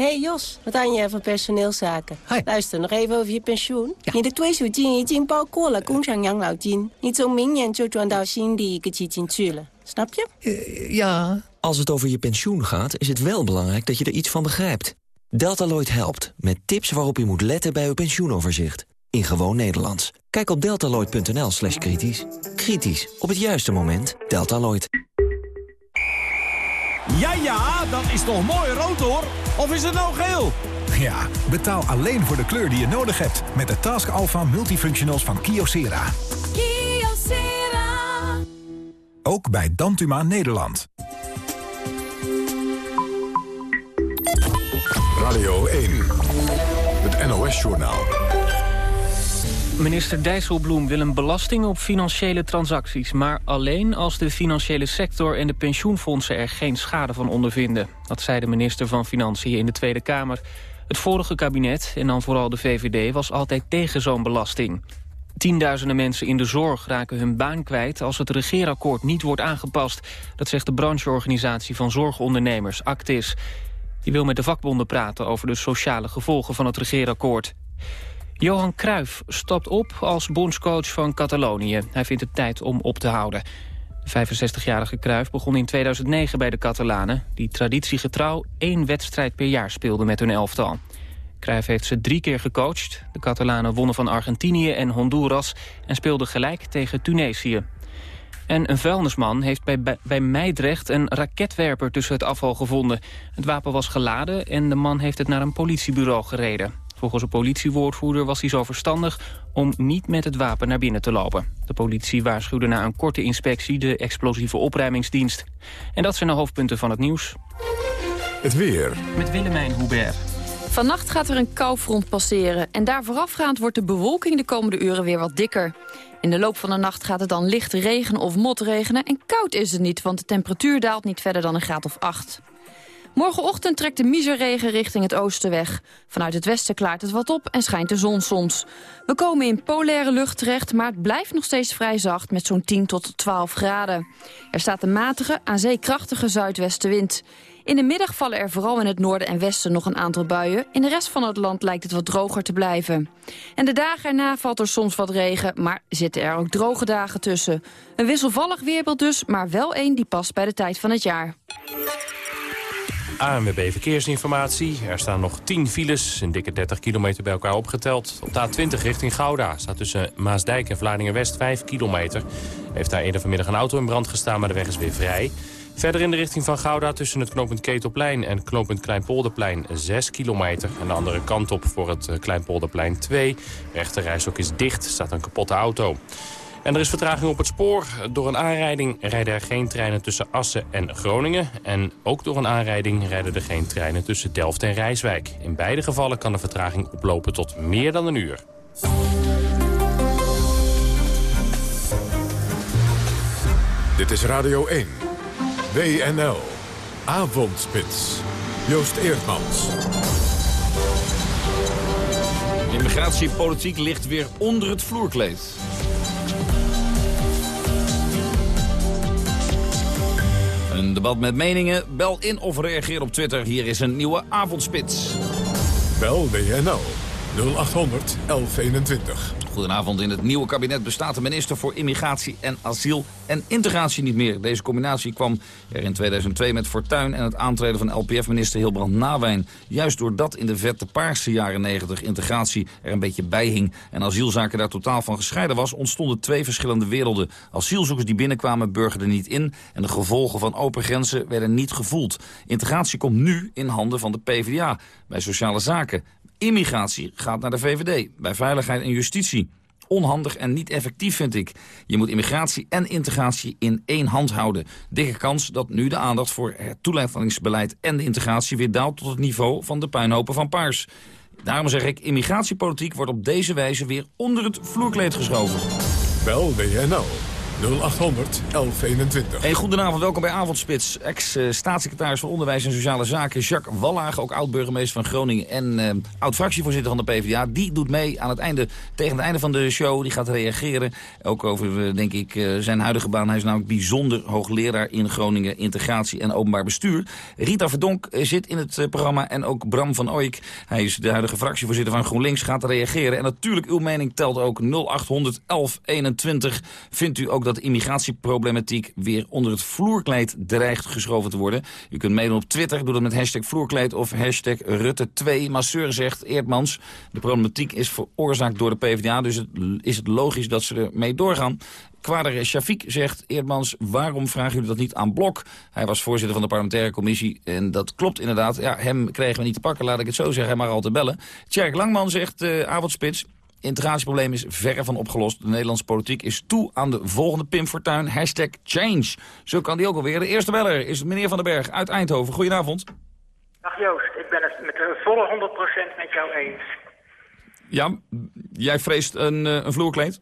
hey Jos, wat aan je van personeelszaken? Luister nog even over je pensioen. Je de twee is in Balkola, Gongshangyanglaojin. Niet zo zo die ik Snap je? Eh, ja. Als het over je pensioen gaat, is het wel belangrijk dat je er iets van begrijpt. Deltaloid helpt met tips waarop je moet letten bij uw pensioenoverzicht. In gewoon Nederlands. Kijk op deltaloid.nl slash kritisch. Kritisch, op het juiste moment. Deltaloid. Ja, ja, dat is toch mooi rood hoor. Of is het nou geel? Ja, betaal alleen voor de kleur die je nodig hebt. Met de Task Alpha Multifunctionals van Kyocera. Kyocera. Ook bij Dantuma Nederland. Radio 1. Het NOS-journaal. Minister Dijsselbloem wil een belasting op financiële transacties... maar alleen als de financiële sector en de pensioenfondsen er geen schade van ondervinden. Dat zei de minister van Financiën in de Tweede Kamer. Het vorige kabinet, en dan vooral de VVD, was altijd tegen zo'n belasting. Tienduizenden mensen in de zorg raken hun baan kwijt... als het regeerakkoord niet wordt aangepast. Dat zegt de brancheorganisatie van zorgondernemers, Actis. Die wil met de vakbonden praten over de sociale gevolgen van het regeerakkoord. Johan Cruijff stapt op als bondscoach van Catalonië. Hij vindt het tijd om op te houden. De 65-jarige Cruijff begon in 2009 bij de Catalanen... die traditiegetrouw één wedstrijd per jaar speelden met hun elftal. Cruijff heeft ze drie keer gecoacht. De Catalanen wonnen van Argentinië en Honduras... en speelden gelijk tegen Tunesië. En een vuilnisman heeft bij, bij, Meidrecht een raketwerper tussen het afval gevonden. Het wapen was geladen en de man heeft het naar een politiebureau gereden. Volgens een politiewoordvoerder was hij zo verstandig om niet met het wapen naar binnen te lopen. De politie waarschuwde na een korte inspectie de explosieve opruimingsdienst. En dat zijn de hoofdpunten van het nieuws. Het weer. Met Willemijn Hubert. Vannacht gaat er een koufront passeren en daar voorafgaand wordt de bewolking de komende uren weer wat dikker. In de loop van de nacht gaat het dan licht regen of motregenen en koud is het niet, want de temperatuur daalt niet verder dan een graad of 8. Morgenochtend trekt de miserregen richting het oosten weg. Vanuit het westen klaart het wat op en schijnt de zon soms. We komen in polaire lucht terecht, maar het blijft nog steeds vrij zacht... met zo'n 10 tot 12 graden. Er staat een matige, aan zee krachtige zuidwestenwind. In de middag vallen er vooral in het noorden en westen nog een aantal buien. In de rest van het land lijkt het wat droger te blijven. En de dagen erna valt er soms wat regen, maar zitten er ook droge dagen tussen. Een wisselvallig weerbeeld dus, maar wel één die past bij de tijd van het jaar. ANWB Verkeersinformatie. Er staan nog 10 files, een dikke 30 kilometer bij elkaar opgeteld. Op de A20 richting Gouda staat tussen Maasdijk en Vlaardingen-West 5 kilometer. Heeft daar eerder vanmiddag een auto in brand gestaan, maar de weg is weer vrij. Verder in de richting van Gouda tussen het knooppunt Ketelplein en knooppunt Kleinpolderplein 6 kilometer. En de andere kant op voor het Kleinpolderplein 2. Rechterrijstok is dicht, staat een kapotte auto. En er is vertraging op het spoor. Door een aanrijding rijden er geen treinen tussen Assen en Groningen. En ook door een aanrijding rijden er geen treinen tussen Delft en Rijswijk. In beide gevallen kan de vertraging oplopen tot meer dan een uur. Dit is Radio 1. WNL. Avondspits. Joost Eerdmans. Immigratiepolitiek ligt weer onder het vloerkleed. Een debat met meningen. Bel in of reageer op Twitter. Hier is een nieuwe avondspits. Bel WNL 0800 1121. Goedenavond. In het nieuwe kabinet bestaat de minister voor Immigratie en Asiel en Integratie niet meer. Deze combinatie kwam er in 2002 met Fortuyn en het aantreden van LPF-minister Hilbrand Nawijn. Juist doordat in de vette paarse jaren 90 integratie er een beetje bij hing en asielzaken daar totaal van gescheiden was, ontstonden twee verschillende werelden. Asielzoekers die binnenkwamen burgerden niet in en de gevolgen van open grenzen werden niet gevoeld. Integratie komt nu in handen van de PvdA bij sociale zaken. Immigratie gaat naar de VVD, bij Veiligheid en Justitie. Onhandig en niet effectief, vind ik. Je moet immigratie en integratie in één hand houden. Dikke kans dat nu de aandacht voor het toeleveringsbeleid en de integratie weer daalt tot het niveau van de puinhopen van Paars. Daarom zeg ik, immigratiepolitiek wordt op deze wijze weer onder het vloerkleed geschoven. Bel WNL 0800 1121. Hey, goedenavond, welkom bij Avondspits. Ex-staatssecretaris van Onderwijs en Sociale Zaken Jacques Wallaag, ook oud-burgemeester van Groningen en uh, oud-fractievoorzitter van de PvdA. Die doet mee aan het einde, tegen het einde van de show. Die gaat reageren, ook over, uh, denk ik, uh, zijn huidige baan. Hij is namelijk bijzonder hoogleraar in Groningen, integratie en openbaar bestuur. Rita Verdonk zit in het programma en ook Bram van Ooyk. Hij is de huidige fractievoorzitter van GroenLinks, gaat reageren. En natuurlijk, uw mening telt ook 0800 1121. Vindt u ook dat dat immigratieproblematiek weer onder het vloerkleed dreigt geschoven te worden. U kunt meedoen op Twitter, doe dat met hashtag vloerkleed of hashtag Rutte2. Masseur zegt, Eerdmans, de problematiek is veroorzaakt door de PvdA, dus het, is het logisch dat ze ermee doorgaan. Kwader Shafiq zegt, Eerdmans, waarom vragen jullie dat niet aan Blok? Hij was voorzitter van de parlementaire commissie en dat klopt inderdaad. Ja, hem kregen we niet te pakken, laat ik het zo zeggen, mag al te bellen. Tjerk Langman zegt, uh, avondspits, Integratieprobleem is verre van opgelost. De Nederlandse politiek is toe aan de volgende Pim Fortuyn. Hashtag change. Zo kan die ook alweer. De eerste beller is meneer Van den Berg uit Eindhoven. Goedenavond. Dag Joost, ik ben het met de volle 100% met jou eens. Ja, jij vreest een, een vloerkleed?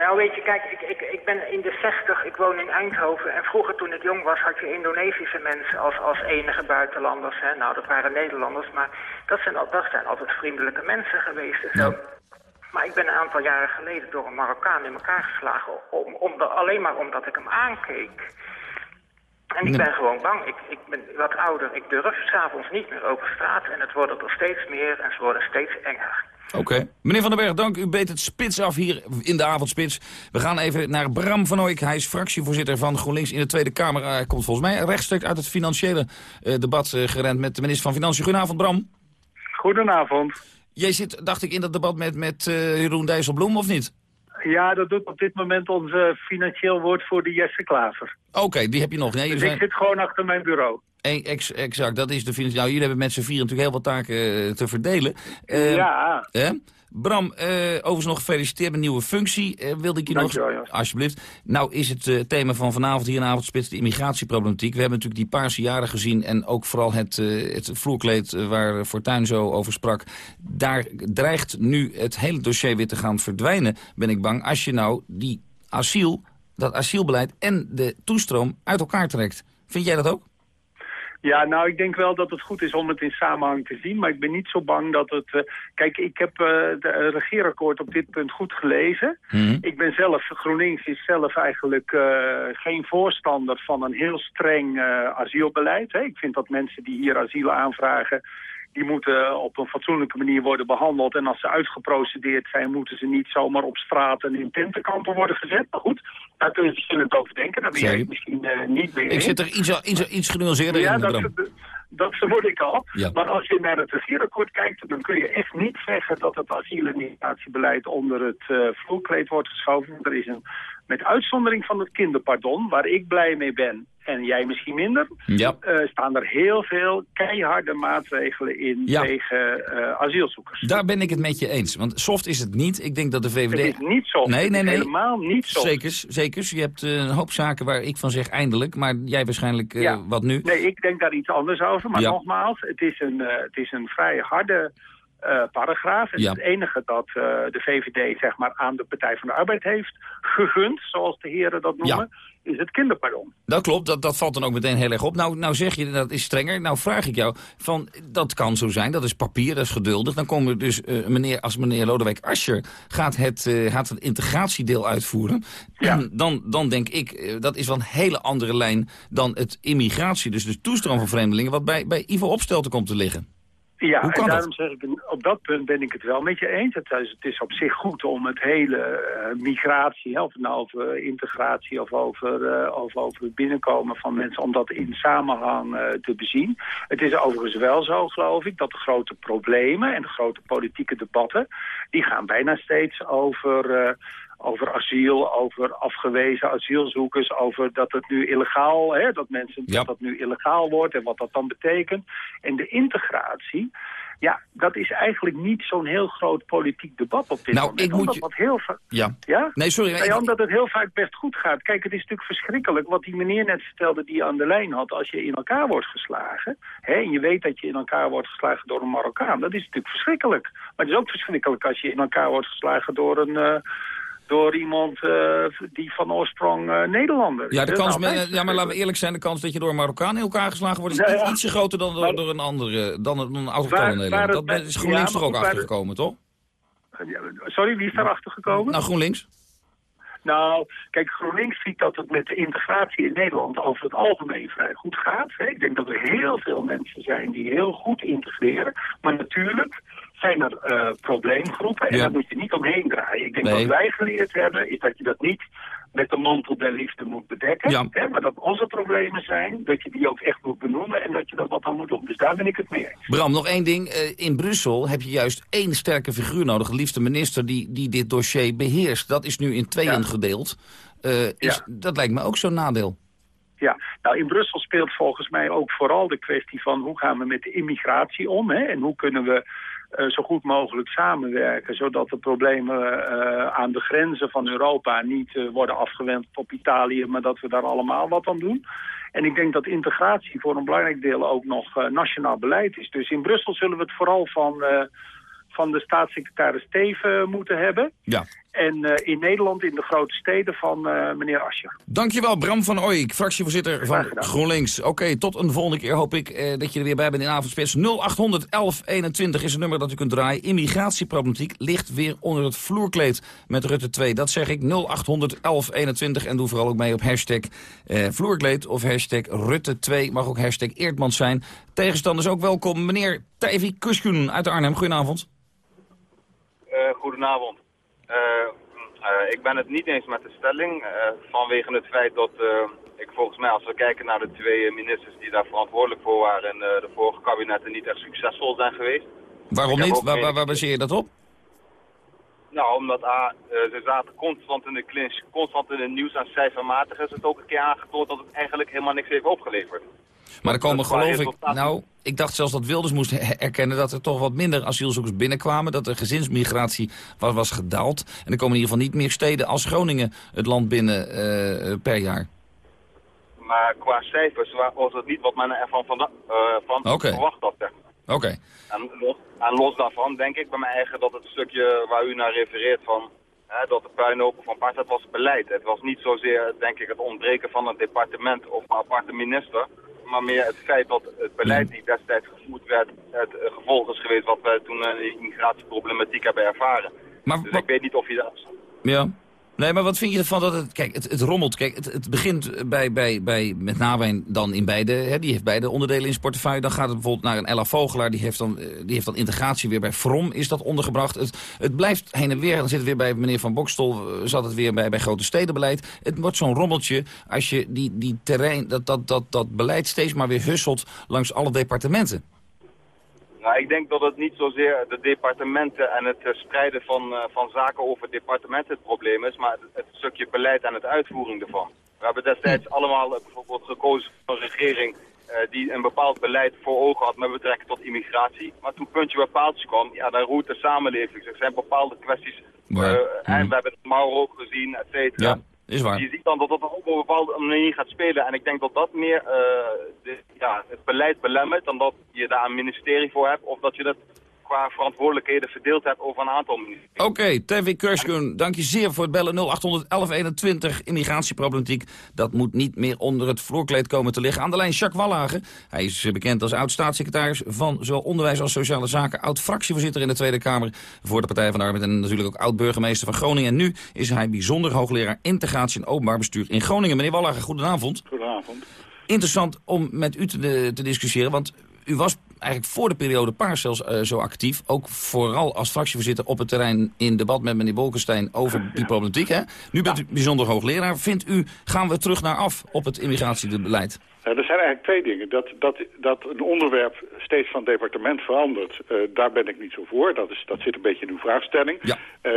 Nou weet je, kijk, ik, ik, ik ben in de 60, ik woon in Eindhoven. En vroeger toen ik jong was had je Indonesische mensen als, als enige buitenlanders. Hè? Nou, dat waren Nederlanders, maar dat zijn, dat zijn altijd vriendelijke mensen geweest. Ja. Maar ik ben een aantal jaren geleden door een Marokkaan in elkaar geslagen. Om, om de, alleen maar omdat ik hem aankeek. En ik ben gewoon bang. Ik, ik ben wat ouder. Ik durf s'avonds niet meer over straat. En het worden er steeds meer en ze worden steeds enger. Oké. Meneer Van den Berg, dank. U beet het spits af hier in de avondspits. We gaan even naar Bram van Ooyk. Hij is fractievoorzitter van GroenLinks in de Tweede Kamer. Hij komt volgens mij rechtstreeks uit het financiële uh, debat uh, gerend met de minister van Financiën. Goedenavond, Bram. Goedenavond. Jij zit, dacht ik, in dat debat met, met uh, Jeroen Dijsselbloem, of niet? Ja, dat doet op dit moment onze financieel woordvoerder Jesse Klaver. Oké, okay, die heb je nog. Nee, dus zijn... ik zit gewoon achter mijn bureau. Ex, exact, dat is de financieel... Nou, jullie hebben met z'n vier natuurlijk heel veel taken uh, te verdelen. Uh, ja. Hè? Bram, uh, overigens nog gefeliciteerd met nieuwe functie. Uh, wilde ik je nog... Wel, alsjeblieft. Nou is het uh, thema van vanavond hier in Avondspits de immigratieproblematiek. We hebben natuurlijk die paarse jaren gezien en ook vooral het, het vloerkleed waar Fortuyn zo over sprak. Daar dreigt nu het hele dossier weer te gaan verdwijnen, ben ik bang. Als je nou die asiel, dat asielbeleid en de toestroom uit elkaar trekt. Vind jij dat ook? Ja, nou, ik denk wel dat het goed is om het in samenhang te zien. Maar ik ben niet zo bang dat het... Uh, kijk, ik heb uh, het regeerakkoord op dit punt goed gelezen. Hmm. Ik ben zelf, GroenLinks is zelf eigenlijk uh, geen voorstander van een heel streng asielbeleid. Hè. Ik vind dat mensen die hier asiel aanvragen die moeten op een fatsoenlijke manier worden behandeld. En als ze uitgeprocedeerd zijn, moeten ze niet zomaar op straat en in tentenkampen worden gezet. Maar goed, daar kun je verschillend over denken. Daar ben jij misschien uh, niet mee Ik zit er iets, iets, iets genuanceerder ja, in. Dat, dat vermoed ik al. Ja. Maar als je naar het regeerakkoord kijkt, dan kun je echt niet zeggen dat het asiel- en migratiebeleid onder het uh, vloerkleed wordt geschoven. Er is een, met uitzondering van het kinderpardon, waar ik blij mee ben, en jij misschien minder, ja. uh, staan er heel veel keiharde maatregelen in Ja. tegen uh, asielzoekers. Daar ben ik het met je eens. Want soft is het niet. Ik denk dat de VVD... Het is niet soft. Nee, Het nee, is nee. helemaal niet soft. Zeker, zeker. Je hebt uh, een hoop zaken waar ik van zeg eindelijk. Maar jij waarschijnlijk Ja. wat nu. Nee, ik denk daar iets anders over. Maar Ja. nogmaals, het is een, het is een vrij harde eh, paragraaf. En Ja. het enige dat eh, de VVD zeg maar, aan de Partij van de Arbeid heeft gegund, zoals de heren dat noemen, is het kinderpardon. Dat klopt, dat, dat valt dan ook meteen heel erg op. Nou, nou zeg je dat is strenger. Nou vraag ik jou, van, dat kan zo zijn, dat is papier, dat is geduldig. Dan komen dus, eh, meneer, als meneer Lodewijk Asscher gaat het, eh, gaat het integratiedeel uitvoeren. Dan, dan denk ik, eh, dat is wel een hele andere lijn dan het immigratie, dus de toestroom van vreemdelingen, wat bij, bij Ivo Opstelten komt te liggen. Ja, en dat? daarom zeg ik, op dat punt ben ik het wel met je eens. Het is, het is op zich goed om het hele eh, migratie, of het nou over integratie of over, eh, of over het binnenkomen van mensen, om dat in samenhang eh, te bezien. Het is overigens wel zo, geloof ik, dat de grote problemen en de grote politieke debatten, die gaan bijna steeds over... over asiel, over afgewezen asielzoekers, over dat het nu illegaal, hè, dat mensen dat dat nu illegaal wordt en wat dat dan betekent. En de integratie, ja, dat is eigenlijk niet zo'n heel groot politiek debat op dit Nou, moment. ik moet je- wat heel vaak. Ja. Ja? Nee, sorry. Ja, omdat het heel vaak best goed gaat. Kijk, het is natuurlijk verschrikkelijk wat die meneer net vertelde die je aan de lijn had. Als je in elkaar wordt geslagen, hè, en je weet dat je in elkaar wordt geslagen door een Marokkaan, dat is natuurlijk verschrikkelijk. Maar het is ook verschrikkelijk als je in elkaar wordt geslagen door een... eh, door iemand eh, die van oorsprong eh, Nederlander is. Ja, de kans, met- ja, maar laten we eerlijk zijn, de kans dat je door een Marokkaan in elkaar geslagen wordt... is ja. ietsje groter dan door, door een andere, dan een, een autochtone Nederlander. het- Dat is GroenLinks ja, toch ook maar waar- achtergekomen, toch? Ja, Sorry, wie is daarachter gekomen? Nou, GroenLinks. Nou, kijk, GroenLinks ziet dat het met de integratie in Nederland over het algemeen vrij goed gaat. hè. Ik denk dat er heel veel mensen zijn die heel goed integreren. Maar natuurlijk zijn er eh, probleemgroepen en Ja. daar moet je niet omheen draaien. Ik denk Nee. wat wij geleerd hebben, is dat je dat niet met de mantel der liefde moet bedekken. Ja. Hè, maar dat onze problemen zijn, dat je die ook echt moet benoemen en dat je dat wat dan moet doen. Dus daar ben ik het mee eens. Bram, nog één ding. Eh, in Brussel heb je juist één sterke figuur nodig. Liefste minister die, die dit dossier beheerst. Dat is nu in tweeën gedeeld. Eh, is, Dat lijkt me ook zo'n nadeel. Ja, nou in Brussel speelt volgens mij ook vooral de kwestie van hoe gaan we met de immigratie om hè? en hoe kunnen we eh, zo goed mogelijk samenwerken zodat de problemen eh, aan de grenzen van Europa niet eh, worden afgewend op Italië, maar dat we daar allemaal wat aan doen. En ik denk dat integratie voor een belangrijk deel ook nog nationaal beleid is. Dus in Brussel zullen we het vooral van, van de staatssecretaris Teven moeten hebben. Ja. En eh, in Nederland, in de grote steden, van eh, meneer Ascher. Dankjewel, Bram van Ooyek, fractievoorzitter van GroenLinks. Oké, tot een volgende keer hoop ik eh, dat je er weer bij bent in Avondspits. 0800 1121 is het nummer dat u kunt draaien. Immigratieproblematiek ligt weer onder het vloerkleed met Rutte 2. Dat zeg ik, 0800 1121. En doe vooral ook mee op hashtag eh, vloerkleed of hashtag Rutte 2. Mag ook hashtag Eerdmans zijn. Tegenstanders ook welkom. Meneer Tijvi Kuskun uit Arnhem, goedenavond. Eh, goedenavond. Eh, eh, ik ben het niet eens met de stelling, eh, vanwege het feit dat ik volgens mij, als we kijken naar de twee ministers die daar verantwoordelijk voor waren en eh, de vorige kabinetten niet echt succesvol zijn geweest. Waarom niet? Waar, waar, waar baseer je dat op? Nou, omdat A, eh, ze zaten constant in de clinch, constant in het nieuws en cijfermatig is het ook een keer aangetoond dat het eigenlijk helemaal niks heeft opgeleverd. Maar er komen geloof ik... Nou, ik dacht zelfs dat Wilders moest erkennen dat er toch wat minder asielzoekers binnenkwamen. Dat de gezinsmigratie was, was gedaald. En er komen in ieder geval niet meer steden als Groningen het land binnen eh, per jaar. Maar qua cijfers wa- was het niet wat men ervan van, eh, van Oké. verwacht had. zeg maar. Oké. En los, en los daarvan denk ik bij mij eigen dat het stukje waar u naar refereert van hè, dat de puinhopen van Bart, dat was beleid. Het was niet zozeer denk ik het ontbreken van een departement of een aparte minister, maar meer het feit dat het beleid die destijds gevoerd werd het gevolg is geweest wat wij toen eh, de immigratieproblematiek hebben ervaren. Maar, dus ik weet niet of je dat... Ja. Nee, maar wat vind je ervan dat het... Kijk, het, het rommelt. Kijk, het, het begint bij, bij, bij met Nawijn dan in beide... Hè, die heeft beide onderdelen in zijn portefeuille. Dan gaat het bijvoorbeeld naar een Ella Vogelaar. Die heeft dan, eh, die heeft dan integratie weer bij From is dat ondergebracht. Het, het blijft heen en weer. Dan zit het weer bij meneer Van Bokstel. eh, Zat het weer bij, bij grote stedenbeleid. Het wordt zo'n rommeltje als je die, die terrein, dat, dat, dat, dat beleid steeds maar weer husselt langs alle departementen. Nou, ik denk dat het niet zozeer de departementen en het eh, spreiden van, eh, van zaken over departementen het probleem is, maar het, het stukje beleid en het uitvoering ervan. We hebben destijds allemaal eh, bijvoorbeeld gekozen voor een regering die een bepaald beleid voor ogen had met betrekking tot immigratie. Maar toen puntje bij paaltje kwam, ja, dan roert de samenleving. Er zijn bepaalde kwesties, en we hebben het Mauro ook gezien, et cetera. Ja, is waar. Je ziet dan dat dat op een bepaalde manier gaat spelen. En ik denk dat dat meer eh, de, ja, het beleid belemmert dan dat je daar een ministerie voor hebt. Of dat je dat qua verantwoordelijkheden verdeeld hebt over een aantal ministeries. Oké, okay, Tevin Kerskun, dank je zeer voor het bellen 0800 1121. Immigratieproblematiek, dat moet niet meer onder het vloerkleed komen te liggen. Aan de lijn Jacques Wallagen. Hij is bekend als oud-staatssecretaris van zowel onderwijs als sociale zaken. Oud-fractievoorzitter in de Tweede Kamer voor de Partij van de Arbeid. En natuurlijk ook oud-burgemeester van Groningen. En nu is hij bijzonder hoogleraar integratie en openbaar bestuur in Groningen. Meneer Wallagen, goedenavond. Goedenavond. Interessant om met u te, te discussiëren, want u was eigenlijk voor de periode Paars zelfs uh, zo actief. Ook vooral als fractievoorzitter op het terrein in debat met meneer Bolkestein over die problematiek. Hè? Nu bent u bijzonder hoogleraar. Vindt u, gaan we terug naar af op het immigratiebeleid? Uh, er zijn eigenlijk twee dingen. Dat, dat, dat een onderwerp steeds van departement verandert, uh, daar ben ik niet zo voor. Dat, is, dat zit een beetje in uw vraagstelling. Ja. Uh,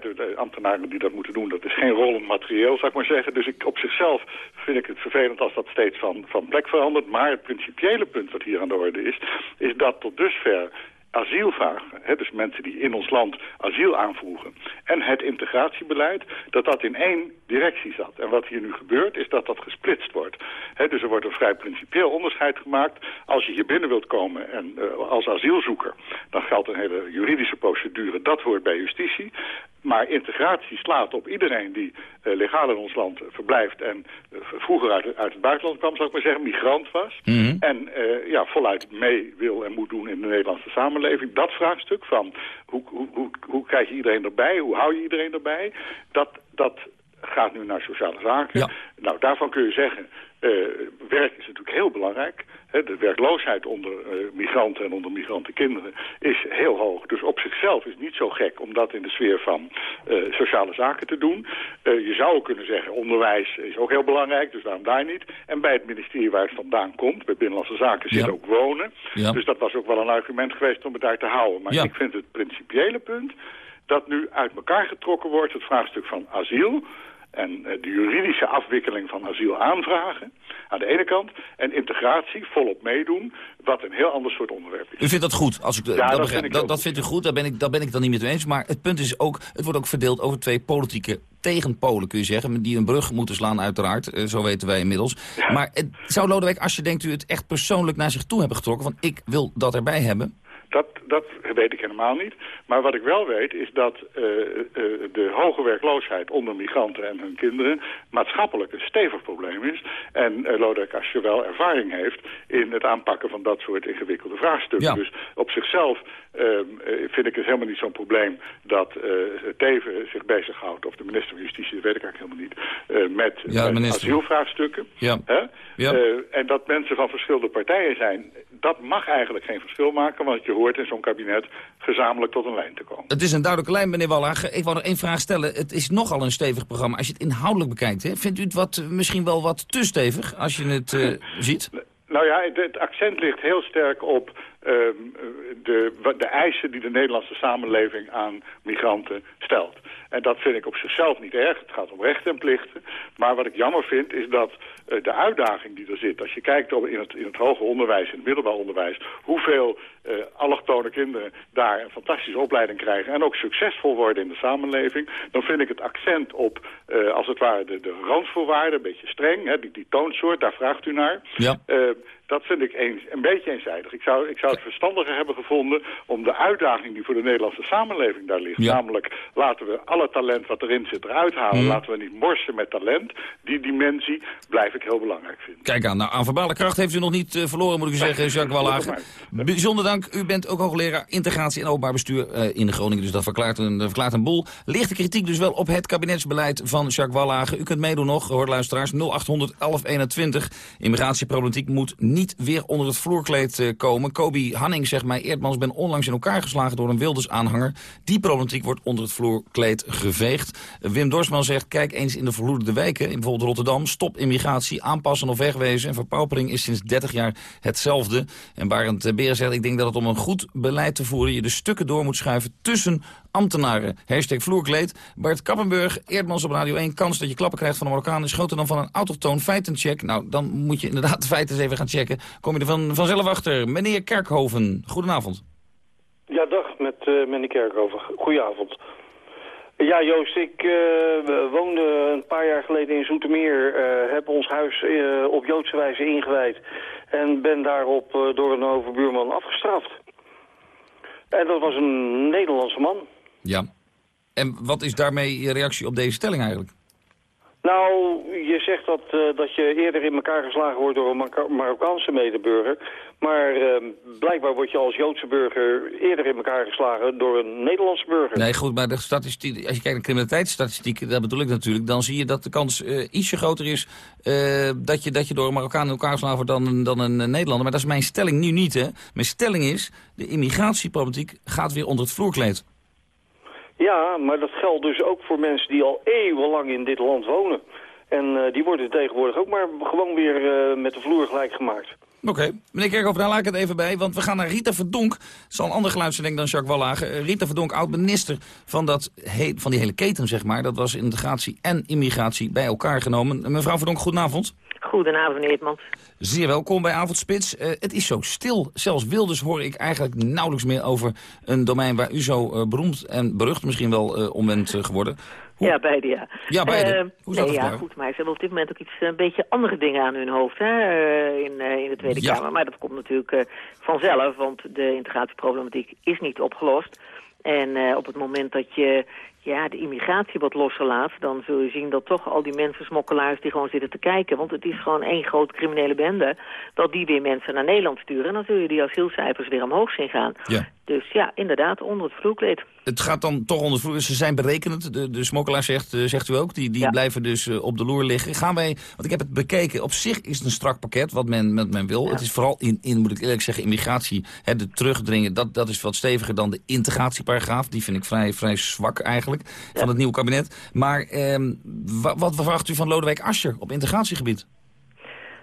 de, de, ambtenaren die dat moeten doen, dat is geen rollend materieel, zou ik maar zeggen. Dus ik, op zichzelf vind ik het vervelend als dat steeds van, van plek verandert. Maar het principiële punt wat hier aan de orde is, is dat tot dusver asielvragen, hè, dus mensen die in ons land asiel aanvroegen, en het integratiebeleid, dat dat in één directie zat. En wat hier nu gebeurt, is dat dat gesplitst wordt. Hè, dus er wordt een vrij principieel onderscheid gemaakt. Als je hier binnen wilt komen en uh, als asielzoeker, dan geldt een hele juridische procedure, dat hoort bij justitie. Maar integratie slaat op iedereen die uh, legaal in ons land verblijft en uh, vroeger uit, uit, het buitenland kwam, zou ik maar zeggen, migrant was. Mm -hmm. En uh, ja, voluit mee wil en moet doen in de Nederlandse samenleving. Dat vraagstuk van hoe, hoe, hoe, hoe krijg je iedereen erbij, hoe hou je iedereen erbij, dat, dat gaat nu naar sociale zaken. Ja. Nou, daarvan kun je zeggen, werk is natuurlijk heel belangrijk. De werkloosheid onder uh, migranten en onder migrantenkinderen is heel hoog. Dus op zichzelf is het niet zo gek om dat in de sfeer van uh, sociale zaken te doen. Je zou kunnen zeggen, onderwijs is ook heel belangrijk, dus waarom daar niet? En bij het ministerie waar het vandaan komt, bij Binnenlandse Zaken, zit Ja. ook wonen. Ja. Dus dat was ook wel een argument geweest om het daar te houden. Maar Ja. ik vind het principiële punt dat nu uit elkaar getrokken wordt het vraagstuk van asiel en eh, de juridische afwikkeling van asielaanvragen aan de ene kant en integratie volop meedoen, wat een heel ander soort onderwerp is. U vindt dat goed? Als ik, Ja, dat, dat begrijp. vind ik dat, dat vindt u goed, daar ben, ik, daar ben ik dan niet met u eens. Maar het punt is ook, het wordt ook verdeeld over twee politieke tegenpolen, kun je zeggen. Die een brug moeten slaan uiteraard, eh, zo weten wij inmiddels. Maar het, zou Lodewijk Asscher, denkt u, het echt persoonlijk naar zich toe hebben getrokken? Van ik wil dat erbij hebben? Dat, dat weet ik helemaal niet. Maar wat ik wel weet is dat uh, uh, de hoge werkloosheid onder migranten en hun kinderen maatschappelijk een stevig probleem is. En uh, Lodewijk Asscher wel ervaring heeft in het aanpakken van dat soort ingewikkelde vraagstukken. Ja. Dus op zichzelf ehm, vind ik het helemaal niet zo'n probleem dat Teven zich bezighoudt, of de minister van Justitie, dat weet ik eigenlijk helemaal niet, met, Ja, met asielvraagstukken. Ja. Hè? Ja. Eh, en dat mensen van verschillende partijen zijn, dat mag eigenlijk geen verschil maken, want je hoort in zo'n kabinet gezamenlijk tot een lijn te komen. Het is een duidelijke lijn, meneer Wallager. Ik wou nog één vraag stellen. Het is nogal een stevig programma. Als je het inhoudelijk bekijkt, hè? vindt u het wat, misschien wel wat te stevig als je het eh, ziet? Nou ja, het, het accent ligt heel sterk op ehm, de, wa- de eisen die de Nederlandse samenleving aan migranten stelt. En dat vind ik op zichzelf niet erg. Het gaat om rechten en plichten. Maar wat ik jammer vind is dat eh, de uitdaging die er zit... als je kijkt in, het, in het hoger onderwijs, in het middelbaar onderwijs... hoeveel eh allochtone kinderen daar een fantastische opleiding krijgen... en ook succesvol worden in de samenleving... dan vind ik het accent op, eh, als het ware, de, de randvoorwaarden... een beetje streng, hè, die, die toonsoort, daar vraagt u naar... Ja. Dat vind ik eens, een beetje eenzijdig. Ik zou, ik zou het verstandiger hebben gevonden om de uitdaging die voor de Nederlandse samenleving daar ligt. Ja. Namelijk, laten we alle talent wat erin zit eruit halen. Mhm. Laten we niet morsen met talent. Die dimensie blijf ik heel belangrijk vinden. Kijk aan, nou, aan verbale kracht heeft u nog niet eh, verloren, moet ik u zeggen, Jacques Wallager. Bijzonder dank. U bent ook hoogleraar integratie en openbaar bestuur eh, in Groningen. Dus dat verklaart een, dat verklaart een boel. Lichte kritiek dus wel op het kabinetsbeleid van Jacques Wallager. U kunt meedoen nog, hoor luisteraars, 0800 1121. Immigratieproblematiek moet niet weer onder het vloerkleed eh, komen. Kobi Hanning zegt mij, Eerdmans ben onlangs in elkaar geslagen door een Wilders-aanhanger. Die problematiek wordt onder het vloerkleed geveegd. Wim Dorsman zegt, kijk eens in de verloederde wijken, in bijvoorbeeld Rotterdam. Stop immigratie, aanpassen of wegwezen. En verpaupering is sinds 30 jaar hetzelfde. En Barend Beren zegt, ik denk dat het om een goed beleid te voeren... je de stukken door moet schuiven tussen ambtenaren. Hashtag vloerkleed. Bart Kappenburg, Eerdmans op Radio 1. Kans dat je klappen krijgt van een Marokkaan is groter dan van een autochtoon feitencheck. Nou, dan moet je inderdaad de feiten eens even gaan checken. Kom je er van, vanzelf achter. Meneer Kerkhoven, goedenavond. Ja, dag, met eh meneer Kerkhoven. Goedenavond. Ja, Joost, ik eh, woonde een paar jaar geleden in Zoetermeer. eh, heb ons huis eh, op Joodse wijze ingewijd. En ben daarop door een overbuurman afgestraft. En dat was een Nederlandse man. Ja. En wat is daarmee je reactie op deze stelling eigenlijk? Nou, je zegt dat, eh, dat je eerder in elkaar geslagen wordt door een Marokka- Marokkaanse medeburger. Maar eh, blijkbaar word je als Joodse burger eerder in elkaar geslagen door een Nederlandse burger. Nee, goed, maar de statistiek, als je kijkt naar criminaliteitsstatistieken, dat bedoel ik natuurlijk, dan zie je dat de kans eh, ietsje groter is eh, dat, je, dat je door een Marokkaan in elkaar geslagen wordt dan, dan een Nederlander. Maar dat is mijn stelling nu niet, hè. Mijn stelling is, de immigratieproblematiek gaat weer onder het vloerkleed. Ja, maar dat geldt dus ook voor mensen die al eeuwenlang in dit land wonen. En eh, die worden tegenwoordig ook maar gewoon weer eh, met de vloer gelijk gemaakt. Oké, meneer Kerkhoff, daar laat ik het even bij, want we gaan naar Rita Verdonk. Dat is al een ander geluidsverdenk dan Jacques Wallage. Eh, Rita Verdonk, oud-minister van, dat van die hele keten, zeg maar. Dat was integratie en immigratie bij elkaar genomen. Mevrouw Verdonk, goedenavond. Goedenavond, meneer Eerdmans. Zeer welkom bij Avondspits. Eh, het is zo stil. Zelfs Wilders hoor ik eigenlijk nauwelijks meer over een domein waar u zo eh, beroemd en berucht misschien wel eh, om bent geworden. Ja, beide, ja. Ja, beide. Hoe zou nee, dat ja, goed, maar ze hebben op dit moment ook iets, een beetje andere dingen aan hun hoofd hè, in, in de Tweede Ja. Kamer. Maar dat komt natuurlijk vanzelf, want de integratieproblematiek is niet opgelost. En op het moment dat je ja, de immigratie wat losser laat... dan zul je zien dat toch al die mensen, smokkelaars, die gewoon zitten te kijken. Want het is gewoon één grote criminele bende... dat die weer mensen naar Nederland sturen. En dan zul je die asielcijfers weer omhoog zien gaan. Ja. Dus ja, inderdaad, onder het vloerkleed. Het gaat dan toch onder het vloer. Ze zijn berekenend. De, de smokkelaar zegt, eh, zegt u ook. Die, die blijven dus eh, op de loer liggen. Gaan wij, want ik heb het bekeken. Op zich is het een strak pakket wat men, met men wil. Het is vooral in, in, moet ik eerlijk zeggen, immigratie. Hè, de terugdringen, dat, dat is wat steviger dan de integratieparagraaf. Die vind ik vrij, vrij zwak eigenlijk. Van het nieuwe kabinet. Maar ehm, wa- wat verwacht u van Lodewijk Asscher op integratiegebied?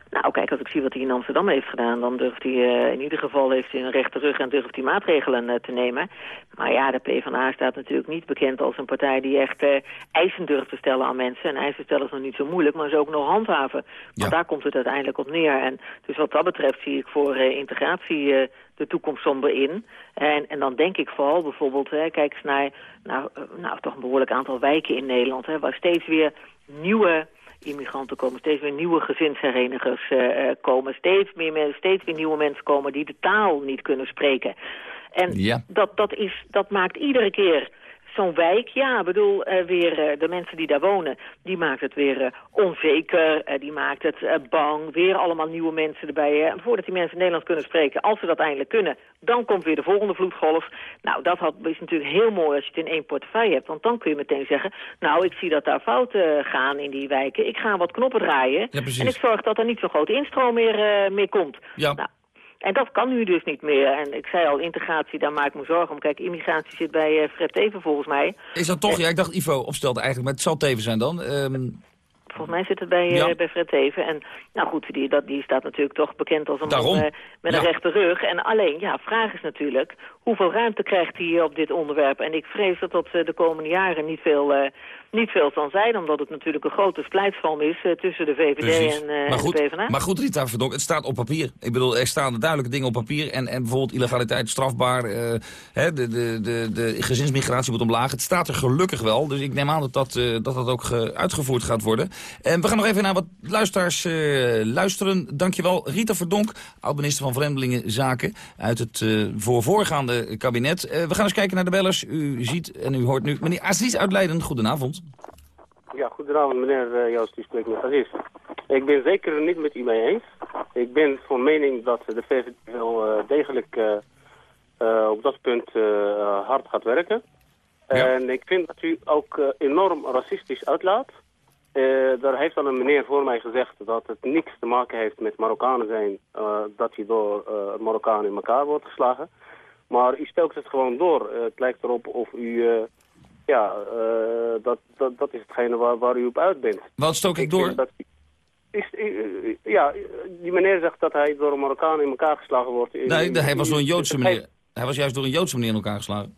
Nou, kijk, als ik zie wat hij in Amsterdam heeft gedaan... dan durft hij eh, in ieder geval heeft hij een rechte rug en durft hij maatregelen eh, te nemen. Maar ja, de PvdA staat natuurlijk niet bekend als een partij... die echt eh, eisen durft te stellen aan mensen. En eisen stellen is nog niet zo moeilijk, maar ze ook nog handhaven. Want daar komt het uiteindelijk op neer. En dus wat dat betreft zie ik voor integratie de toekomst somber in. En, en dan denk ik vooral bijvoorbeeld, hè, kijk eens naar nou, nou, toch een behoorlijk aantal wijken in Nederland... Hè, waar steeds weer nieuwe immigranten komen, steeds weer nieuwe gezinsherenigers eh, eh, komen, steeds, meer mensen, steeds weer nieuwe mensen komen die de taal niet kunnen spreken. En Ja. dat, dat, is, dat maakt iedere keer zo'n wijk, ja, ik bedoel, eh, weer eh, de mensen die daar wonen, die maakt het weer eh, onzeker, die maakt het bang, weer allemaal nieuwe mensen erbij. En voordat die mensen Nederlands kunnen spreken, als ze dat eindelijk kunnen, dan komt weer de volgende vloedgolf. Nou, dat had, is natuurlijk heel mooi als je het in één portefeuille hebt, want dan kun je meteen zeggen, nou, ik zie dat daar fouten gaan in die wijken, ik ga wat knoppen draaien Ja, en ik zorg dat er niet zo'n grote instroom meer, meer komt. Ja. Nou, en dat kan nu dus niet meer. En ik zei al, integratie, daar maak ik me zorgen om. Kijk, immigratie zit bij eh, Fred Teven volgens mij. Is dat toch? Ja, ik dacht Ivo opstelde eigenlijk, maar het zal Teven zijn dan. Ehm, Volgens mij zit het bij, eh, Ja. bij Fred Teven. En nou goed, die, dat, die staat natuurlijk toch bekend als een Daarom. man eh, met Ja. een rechte rug. En alleen, ja, vraag is natuurlijk, hoeveel ruimte krijgt hij op dit onderwerp? En ik vrees dat dat eh, de komende jaren niet veel, eh, niet veel zal zijn. Omdat het natuurlijk een grote splijtsvorm is eh, tussen de VVD Precies. en, eh, maar, goed, de PvdA. maar goed, Rita Verdonk, het staat op papier. Ik bedoel, er staan duidelijke dingen op papier. En, en bijvoorbeeld illegaliteit strafbaar. hè, de, de, de, de gezinsmigratie moet omlaag. Het staat er gelukkig wel. Dus ik neem aan dat dat, dat, dat ook ge- uitgevoerd gaat worden. En we gaan nog even naar wat luisteraars luisteren. Dankjewel, Rita Verdonk, oud-minister van Vreemdelingenzaken... uit het eh, voorgaande kabinet. Eh, we gaan eens kijken naar de bellers. U ziet en u hoort nu meneer Aziz uit Leiden. Goedenavond. Ja, goedenavond meneer eh, Joost, u spreekt met Aziz. Ik ben zeker niet met u mee eens. Ik ben van mening dat de VVD wel eh, degelijk eh, eh, op dat punt eh, hard gaat werken. En ik vind dat u ook eh, enorm racistisch uitlaat. Eh, daar heeft al een meneer voor mij gezegd dat het niks te maken heeft met Marokkanen zijn, eh, dat hij door eh Marokkanen in elkaar wordt geslagen. Maar u stelt het gewoon door. Eh, het lijkt erop of u, eh, ja, eh, dat, dat, dat is hetgene waar, waar u op uit bent. Wat stook ik door? dat- is, ja, die meneer zegt dat hij door een Marokkaan in elkaar geslagen wordt. Nee, hij was door een Joodse meneer. Hij was juist door een Joodse meneer in elkaar geslagen.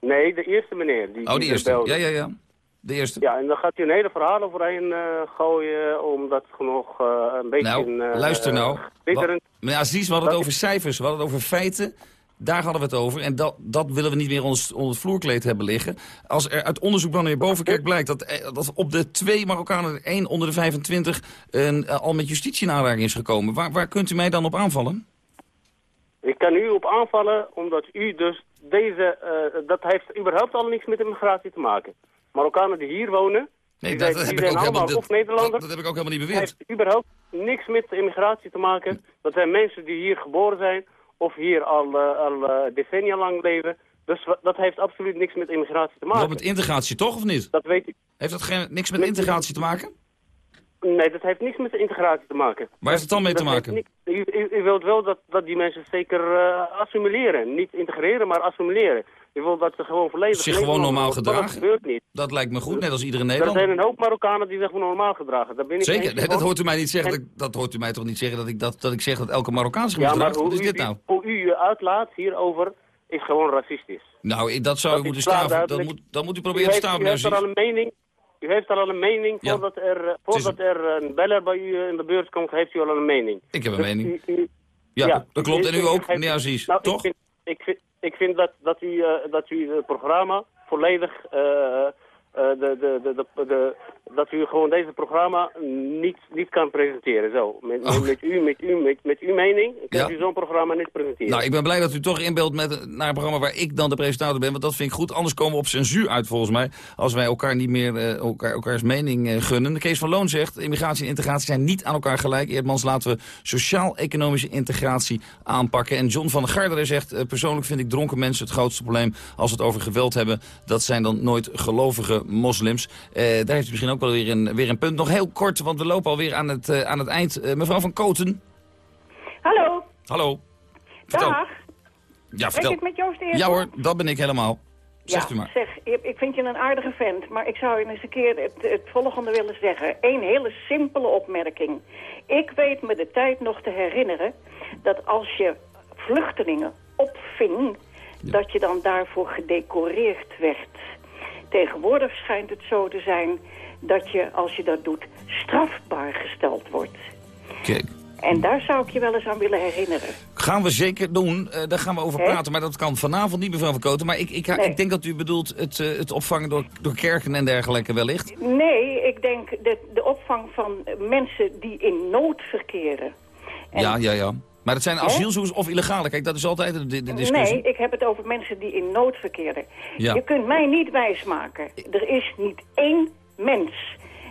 Nee, de eerste meneer. Die, Oh, de die eerste. belde. Ja, ja, ja. De eerste. Ja, en dan gaat hij een hele verhaal overheen gooien, omdat het nog een beetje... Nou, eh, luister nou. Wat- Meneer Aziz, we hadden het over cijfers, we hadden het over feiten. Daar hadden we het over. En dat, dat willen we niet meer onder, onder het vloerkleed hebben liggen. Als er uit onderzoek van de heer Bovenkerk blijkt... dat, eh, dat op de twee Marokkanen er één onder de 25... een, eh, al met justitie in aanraking is gekomen. Waar, waar kunt u mij dan op aanvallen? Ik kan u op aanvallen omdat u dus deze, eh, dat heeft überhaupt al niks met immigratie te maken. Marokkanen die hier wonen, Nee, die dat zijn, heb die ik ook allemaal helemaal- of Nederlanders. dat heb ik ook helemaal niet Het beweerd. heeft überhaupt niks met immigratie te maken. Dat zijn mensen die hier geboren zijn of hier al, eh, al eh, decennia lang leven. Dus dat heeft absoluut niks met immigratie te maken. Wel met integratie toch, of niet? Dat weet ik. Heeft dat geen, niks met integratie te maken? Nee, dat heeft niks met de integratie te maken. Waar heeft het dan mee te Dat maken? niks- U, u, u wilt wel dat, dat die mensen zeker eh, assimileren. Niet integreren, maar assimileren. U wilt dat ze gewoon volledig... Zich gewoon normaal gedragen? Dat gebeurt niet. Dat lijkt me goed, net als iedere Er Nederlander. zijn een hoop Marokkanen die zich gewoon normaal gedragen. Daar ben ik Zeker, nee, dat hoort u mij niet zeggen. En- Dat, dat hoort u mij toch niet zeggen dat ik, dat, dat ik zeg dat elke Marokkaan zich Ja, misdraagt? hoe is u, dit nou? hoe u je uitlaat hierover is gewoon racistisch. Nou, ik- dat zou Dat u moeten staven. Dat duidelijk. moet, dat moet u U proberen te heeft, staven, u heeft er al een mening. U heeft al een mening Ja. voordat er, eh, voordat er een beller bij u eh, in de beurt komt, heeft u al een mening. Ik heb een Dus mening. u- Ja, dat klopt. En u ook, meneer Aziz, nou, toch? Ik vind, ik vind, ik vind dat, dat, u, eh, dat u het programma volledig... eh, de, de, de, dat u gewoon deze programma niet, niet kan presenteren. Zo. Met, met, met u, met, u, met, met uw mening kunt Oh. Ja. u zo'n programma niet presenteren. Nou, ik ben blij dat u toch inbeeldt met, naar een programma waar ik dan de presentator ben. Want dat vind ik goed. Anders komen we op censuur uit volgens mij. Als wij elkaar niet meer eh, elkaar, elkaars mening eh, gunnen. Kees van Loon zegt, immigratie en integratie zijn niet aan elkaar gelijk. Eerdmans laten we sociaal-economische integratie aanpakken. En John van der Garderen zegt, persoonlijk vind ik dronken mensen het grootste probleem. Als we het over geweld hebben, dat zijn dan nooit gelovige moslims. Eh, daar heeft u misschien ook wel weer een, weer een punt. Nog heel kort, want we lopen alweer aan het, eh, aan het eind. Eh, mevrouw van Koten. Hallo. Hallo. Vertel. Dag. Ja, vertel. ik met Joost Eerst? Ja hoor, dat ben ik helemaal. Zegt ja, u maar. Zeg, ik ik vind je een aardige vent, maar ik zou je eens een keer het, het volgende willen zeggen. Eén hele simpele opmerking. Ik weet me de tijd nog te herinneren dat als je vluchtelingen opving, dat je dan daarvoor gedecoreerd werd. Tegenwoordig schijnt het zo te zijn dat je, als je dat doet, strafbaar gesteld wordt. Kijk, En daar zou ik je wel eens aan willen herinneren. gaan we zeker doen. Eh, daar gaan we over praten. Maar dat kan vanavond niet, mevrouw van Koten. Maar ik, ik, ik denk dat u bedoelt het, eh, het opvangen door, door kerken en dergelijke wellicht. Nee, ik denk de, de opvang van mensen die in nood verkeren. En- Ja, ja, ja. Maar dat zijn asielzoekers of illegale. Kijk, dat is altijd de, de discussie. Nee, ik heb het over mensen die in nood verkeren. Ja. Je kunt mij niet wijsmaken. Er is niet één mens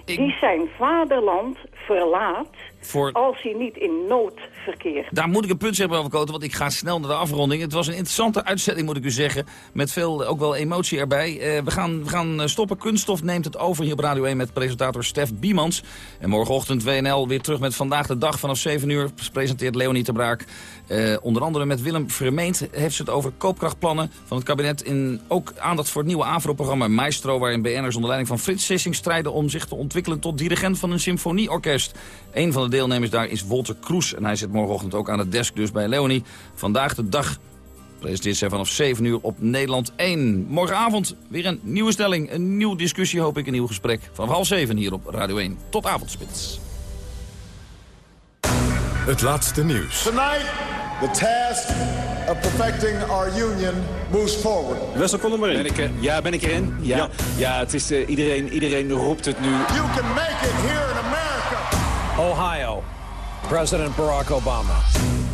die zijn vaderland verlaat Voor- als hij niet in nood verkeert. Daar moet ik een punt zeggen, mevrouw van Koten, want ik ga snel naar de afronding. Het was een interessante uitzending, moet ik u zeggen. Met veel, ook wel emotie erbij. Eh, we, gaan, we gaan eh, stoppen. Kunststof neemt het over hier op Radio 1 met presentator Stef Biemans. En morgenochtend WNL weer terug met Vandaag de Dag. Vanaf 7 uur presenteert Leonie de Braak. Eh, onder andere met Willem Vermeend heeft ze het over koopkrachtplannen van het kabinet. In ook aandacht voor het nieuwe AVRO-programma Maestro... waarin BN'ers onder leiding van Frits Sissing strijden om zich te ontwikkelen... tot dirigent van een symfonieorkest. Een van de deelnemers daar is Wolter Kroes. En hij zit morgenochtend ook aan het desk dus bij Leonie. Vandaag de Dag presenteert zij vanaf 7 uur op Nederland 1. Morgenavond weer een nieuwe stelling, een nieuwe discussie hoop ik, een nieuw gesprek. Vanaf half 7 hier op Radio 1. Tot avondspits. Het laatste nieuws. Tonight, the task of perfecting our union moves forward. Wessel, kom er maar in. Ben ik, er- ja, ben ik erin? Ja, ja. het is, eh, iedereen, iedereen roept het nu. You can make it here in America. Ohio, president Barack Obama.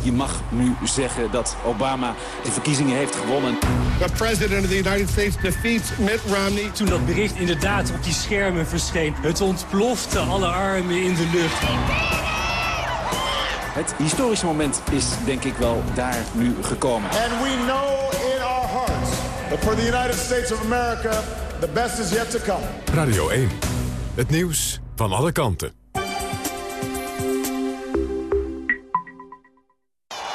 Je mag nu zeggen dat Obama de verkiezingen heeft gewonnen. The president of the United States defeats Mitt Romney. Toen dat bericht inderdaad op die schermen verscheen, het ontplofte alle armen in de lucht. Het historische moment is denk ik wel daar nu gekomen. And we know in our hearts that for the United States of America, the best is yet to come. Radio 1. Het nieuws van alle kanten.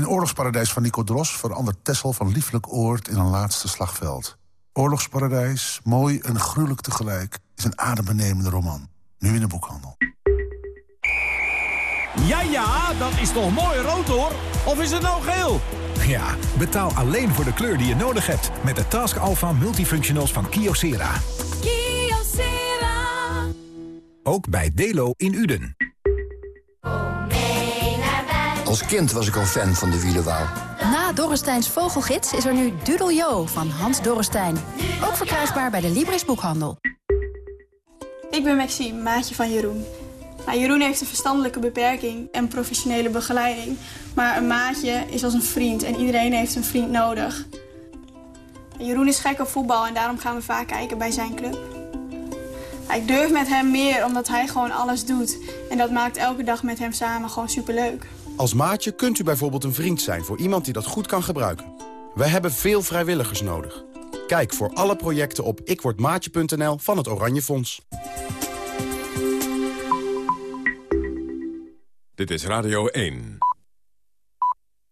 In Oorlogsparadijs van Nico Dros verandert Tessel van lieflijk oord in een laatste slagveld. Oorlogsparadijs, mooi en gruwelijk tegelijk, is een adembenemende roman. Nu in de boekhandel. Ja, ja, dat is toch mooi rood hoor. Of is het nou geel? Ja, betaal alleen voor de kleur die je nodig hebt. Met de Task Alpha Multifunctionals van Kyocera. Kyocera. Ook bij Delo in Uden. Als kind was ik al fan van de wielenwouw. Na Dorresteins Vogelgids is er nu Dudeljo van Hans Dorrestein. Ook verkrijgbaar bij de Libris Boekhandel. Ik ben Maxime, maatje van Jeroen. Nou, Jeroen heeft een verstandelijke beperking en professionele begeleiding. Maar een maatje is als een vriend en iedereen heeft een vriend nodig. Jeroen is gek op voetbal en daarom gaan we vaak kijken bij zijn club. Nou, ik durf met hem meer omdat hij gewoon alles doet. En dat maakt elke dag met hem samen gewoon superleuk. Als maatje kunt u bijvoorbeeld een vriend zijn voor iemand die dat goed kan gebruiken. We hebben veel vrijwilligers nodig. Kijk voor alle projecten op ikwordmaatje.nl van het Oranje Fonds. Dit is Radio 1.